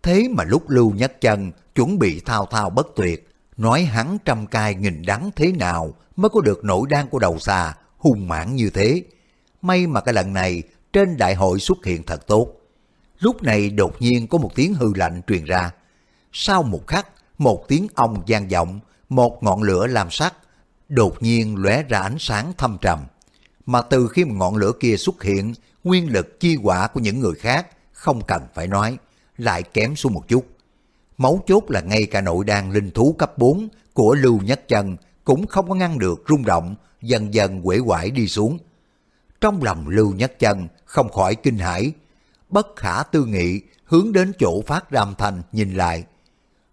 Thế mà lúc Lưu Nhất Chân chuẩn bị thao thao bất tuyệt, nói hắn trăm cai nghìn đắng thế nào mới có được nổi đan của đầu xà hung mãn như thế. May mà cái lần này trên đại hội xuất hiện thật tốt. Lúc này đột nhiên có một tiếng hư lạnh truyền ra. Sau một khắc, một tiếng ong gian vọng, một ngọn lửa làm sắc, đột nhiên lóe ra ánh sáng thâm trầm. Mà từ khi một ngọn lửa kia xuất hiện, nguyên lực chi quả của những người khác không cần phải nói, lại kém xuống một chút. Mấu chốt là ngay cả nội đan linh thú cấp 4 của Lưu Nhất Chân cũng không có ngăn được rung động, dần dần quể quải đi xuống. Trong lòng Lưu Nhất Chân không khỏi kinh hãi, bất khả tư nghị hướng đến chỗ phát ra âm thanh nhìn lại.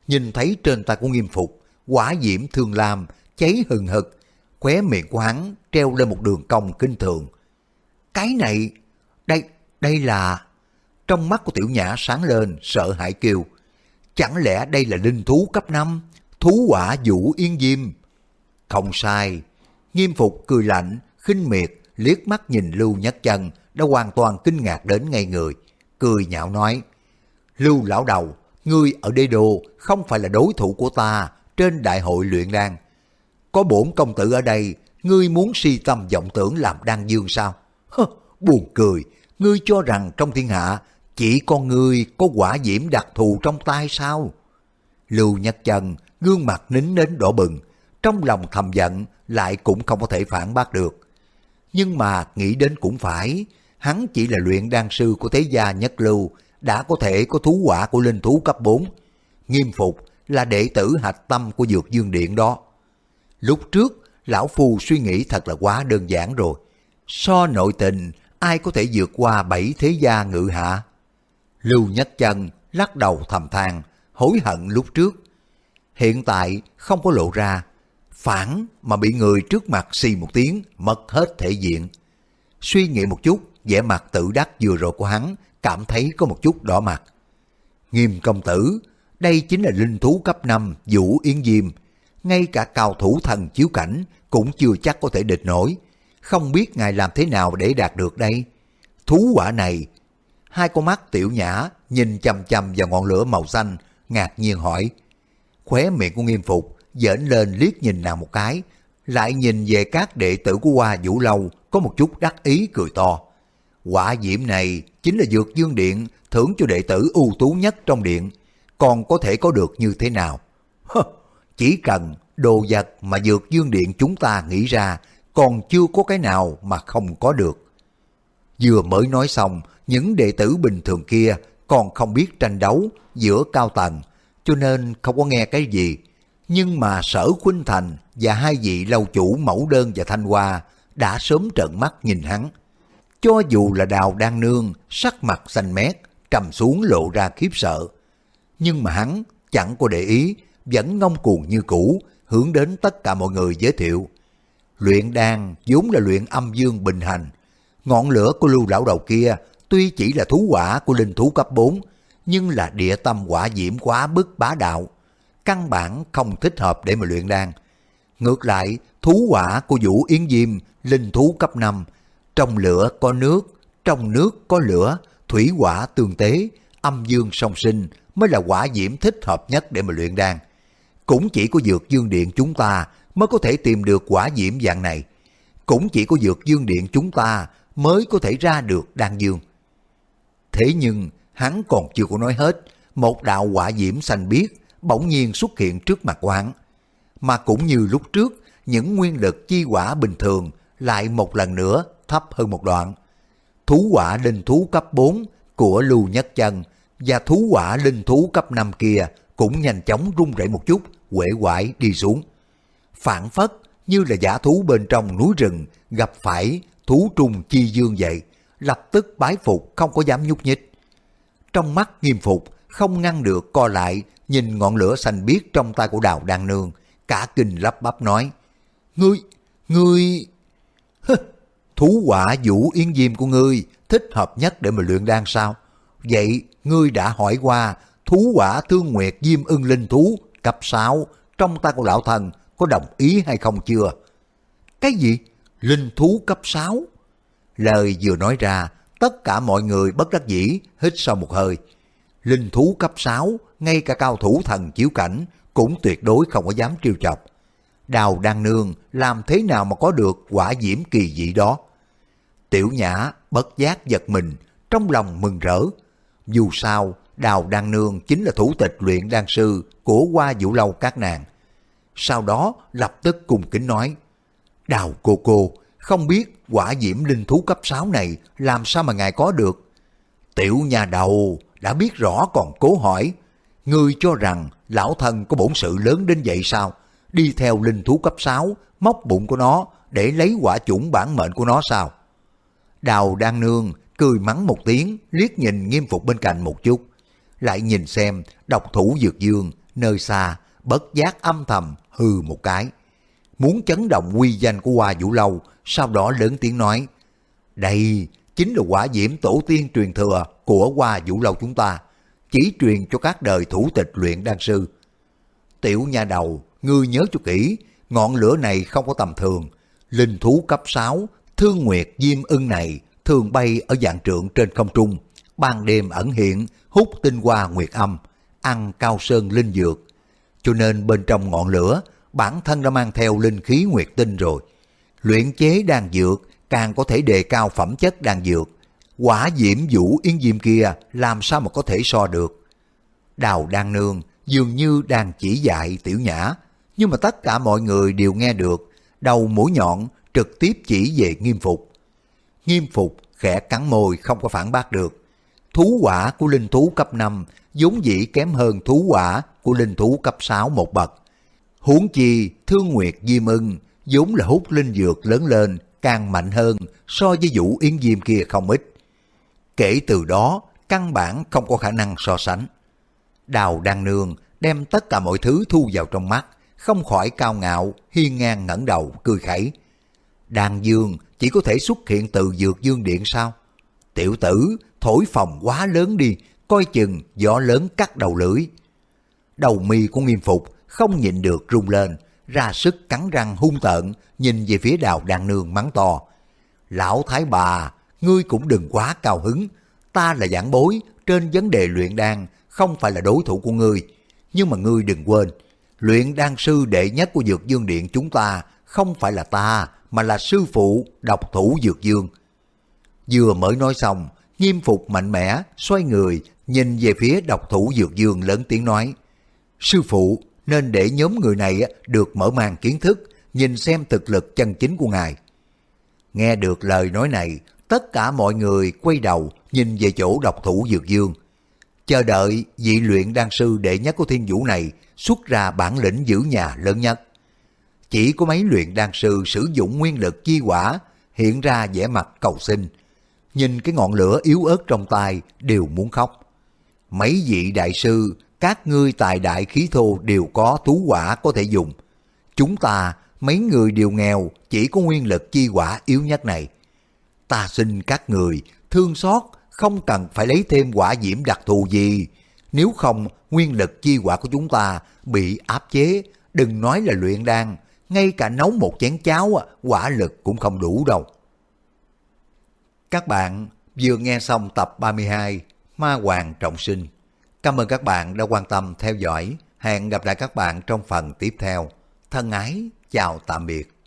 Nhìn thấy trên tay của nghiêm phục, quả diễm thường làm cháy hừng hực, khóe miệng của hắn treo lên một đường cong kinh thường. Cái này, đây, đây là... Trong mắt của tiểu nhã sáng lên, sợ hãi kêu. Chẳng lẽ đây là linh thú cấp 5, thú quả vũ yên diêm? Không sai, nghiêm phục cười lạnh, khinh miệt, liếc mắt nhìn Lưu Nhất Chân đã hoàn toàn kinh ngạc đến ngay người, cười nhạo nói. Lưu lão đầu, ngươi ở đế đô không phải là đối thủ của ta trên đại hội luyện đan. Có bổn công tử ở đây, ngươi muốn si tâm vọng tưởng làm đan dương sao? Hơ, buồn cười, ngươi cho rằng trong thiên hạ chỉ con ngươi có quả diễm đặc thù trong tay sao? Lưu Nhất Chân gương mặt nín đến đỏ bừng, trong lòng thầm giận lại cũng không có thể phản bác được. Nhưng mà nghĩ đến cũng phải, hắn chỉ là luyện đan sư của thế gia nhất lưu, đã có thể có thú quả của linh thú cấp 4. Nghiêm phục là đệ tử hạch tâm của Dược Dương Điện đó. Lúc trước, Lão Phu suy nghĩ thật là quá đơn giản rồi. So nội tình, ai có thể vượt qua bảy thế gia ngự hạ? Lưu Nhất Chân lắc đầu thầm than, hối hận lúc trước. Hiện tại không có lộ ra, phản mà bị người trước mặt xì một tiếng, mất hết thể diện. Suy nghĩ một chút, vẻ mặt tự đắc vừa rồi của hắn, cảm thấy có một chút đỏ mặt. Nghiêm công tử, đây chính là linh thú cấp 5 Vũ Yến Diêm. Ngay cả cao thủ thần chiếu cảnh cũng chưa chắc có thể địch nổi. Không biết ngài làm thế nào để đạt được đây? Thú quả này, hai con mắt tiểu nhã nhìn chầm chầm vào ngọn lửa màu xanh, ngạc nhiên hỏi. Khóe miệng của nghiêm phục, dễn lên liếc nhìn nàng một cái, lại nhìn về các đệ tử của Hoa Vũ Lâu có một chút đắc ý cười to. Quả diễm này chính là dược dương điện thưởng cho đệ tử ưu tú nhất trong điện, còn có thể có được như thế nào? Hơ, chỉ cần đồ vật mà dược dương điện chúng ta nghĩ ra còn chưa có cái nào mà không có được. Vừa mới nói xong, những đệ tử bình thường kia còn không biết tranh đấu giữa cao tầng, cho nên không có nghe cái gì. Nhưng mà sở Khuynh Thành và hai vị lâu chủ Mẫu Đơn và Thanh Hoa đã sớm trợn mắt nhìn hắn. Cho dù là đào đang nương, sắc mặt xanh mét, trầm xuống lộ ra khiếp sợ. Nhưng mà hắn chẳng có để ý, vẫn ngông cuồng như cũ, hướng đến tất cả mọi người giới thiệu. Luyện đan vốn là luyện âm dương bình hành. Ngọn lửa của lưu lão đầu kia tuy chỉ là thú quả của linh thú cấp 4, nhưng là địa tâm quả diễm quá bức bá đạo. Căn bản không thích hợp để mà luyện đan. Ngược lại, thú quả của Vũ Yến Diêm, linh thú cấp 5, trong lửa có nước, trong nước có lửa, thủy quả tương tế, âm dương song sinh mới là quả diễm thích hợp nhất để mà luyện đan. Cũng chỉ có dược dương điện chúng ta mới có thể tìm được quả diễm dạng này. Cũng chỉ có dược dương điện chúng ta mới có thể ra được đan dương. Thế nhưng hắn còn chưa có nói hết, một đạo quả diễm xanh biếc bỗng nhiên xuất hiện trước mặt của hắn. Mà cũng như lúc trước, những nguyên lực chi quả bình thường lại một lần nữa thấp hơn một đoạn. Thú quả linh thú cấp 4 của Lưu Nhất Chân và thú quả linh thú cấp 5 kia cũng nhanh chóng rung rẩy một chút, quể quải đi xuống. Phản phất như là giả thú bên trong núi rừng gặp phải thú trùng chi dương vậy, lập tức bái phục không có dám nhúc nhích. Trong mắt nghiêm phục, không ngăn được co lại, nhìn ngọn lửa xanh biếc trong tay của đào đang nương, cả kinh lắp bắp nói, Ngươi, ngươi... thú quả vũ yên diêm của ngươi thích hợp nhất để mà luyện đan sao? Vậy ngươi đã hỏi qua thú quả thương nguyệt diêm ưng linh thú cấp 6 trong tay của lão thần có đồng ý hay không chưa? Cái gì? Linh thú cấp 6? Lời vừa nói ra, tất cả mọi người bất đắc dĩ hít sâu một hơi. Linh thú cấp 6, ngay cả cao thủ thần chiếu cảnh cũng tuyệt đối không có dám trêu chọc. Đào đang Nương làm thế nào mà có được quả diễm kỳ dị đó? Tiểu Nhã bất giác giật mình, trong lòng mừng rỡ. Dù sao, Đào Đăng Nương chính là thủ tịch luyện đan sư của Hoa Vũ Lâu các nàng. Sau đó lập tức cùng kính nói, Đào cô cô, không biết quả diễm linh thú cấp 6 này làm sao mà ngài có được? Tiểu nhà đầu đã biết rõ còn cố hỏi, ngươi cho rằng lão thân có bổn sự lớn đến vậy sao? Đi theo linh thú cấp 6, móc bụng của nó để lấy quả chủng bản mệnh của nó sao? Đào đan nương, cười mắng một tiếng, liếc nhìn nghiêm phục bên cạnh một chút. Lại nhìn xem độc thủ dược dương, nơi xa, bất giác âm thầm, hừ một cái. Muốn chấn động uy danh của Hoa Vũ Lâu, sau đó lớn tiếng nói, đây chính là quả diễm tổ tiên truyền thừa của Hoa Vũ Lâu chúng ta, chỉ truyền cho các đời thủ tịch luyện đan sư. Tiểu nha đầu, ngươi nhớ cho kỹ, ngọn lửa này không có tầm thường, linh thú cấp 6, thương nguyệt diêm ưng này thường bay ở dạng trượng trên không trung, ban đêm ẩn hiện, hút tinh hoa nguyệt âm, ăn cao sơn linh dược. Cho nên bên trong ngọn lửa, bản thân đã mang theo linh khí nguyệt tinh rồi. Luyện chế đan dược càng có thể đề cao phẩm chất đan dược. Quả diễm vũ yên diệm kia làm sao mà có thể so được. Đào đan nương dường như đang chỉ dạy tiểu nhã, nhưng mà tất cả mọi người đều nghe được, đầu mũi nhọn trực tiếp chỉ về nghiêm phục. Nghiêm phục khẽ cắn môi không có phản bác được. thú quả của linh thú cấp 5 vốn dĩ kém hơn thú quả của linh thú cấp 6 một bậc. Huống chi Thương Nguyệt Diêm Ưng vốn là hút linh dược lớn lên càng mạnh hơn so với Vũ Yến Diêm kia không ít. Kể từ đó, căn bản không có khả năng so sánh. Đào đan Nương đem tất cả mọi thứ thu vào trong mắt, không khỏi cao ngạo, hiên ngang ngẩng đầu, cười khẩy. Đàn dương chỉ có thể xuất hiện từ dược dương điện sao? Tiểu tử, thổi phòng quá lớn đi, coi chừng gió lớn cắt đầu lưỡi. Đầu mi của nghiêm phục không nhịn được rung lên, ra sức cắn răng hung tợn, nhìn về phía đào đàn nương mắng to. Lão thái bà, ngươi cũng đừng quá cao hứng, ta là giảng bối, trên vấn đề luyện đan, không phải là đối thủ của ngươi. Nhưng mà ngươi đừng quên, luyện đan sư đệ nhất của Dược Dương Điện chúng ta không phải là ta, mà là sư phụ độc thủ Dược Dương. Vừa mới nói xong, nghiêm phục mạnh mẽ, xoay người, nhìn về phía độc thủ Dược Dương lớn tiếng nói. Sư phụ, nên để nhóm người này được mở mang kiến thức, nhìn xem thực lực chân chính của ngài. Nghe được lời nói này, tất cả mọi người quay đầu nhìn về chỗ độc thủ Dược Dương. Chờ đợi vị luyện đan sư đệ nhất của thiên vũ này xuất ra bản lĩnh giữ nhà lớn nhất. Chỉ có mấy luyện đan sư sử dụng nguyên lực chi quả hiện ra vẻ mặt cầu xin. Nhìn cái ngọn lửa yếu ớt trong tay đều muốn khóc. Mấy vị đại sư, các ngươi tài đại khí thô đều có tú quả có thể dùng. Chúng ta, mấy người đều nghèo, chỉ có nguyên lực chi quả yếu nhất này. Ta xin các người, thương xót, không cần phải lấy thêm quả diễm đặc thù gì. Nếu không, nguyên lực chi quả của chúng ta bị áp chế, đừng nói là luyện đan, ngay cả nấu một chén cháo quả lực cũng không đủ đâu. Các bạn vừa nghe xong tập 32 Ma Hoàng Trọng Sinh. Cảm ơn các bạn đã quan tâm theo dõi. Hẹn gặp lại các bạn trong phần tiếp theo. Thân ái, chào tạm biệt.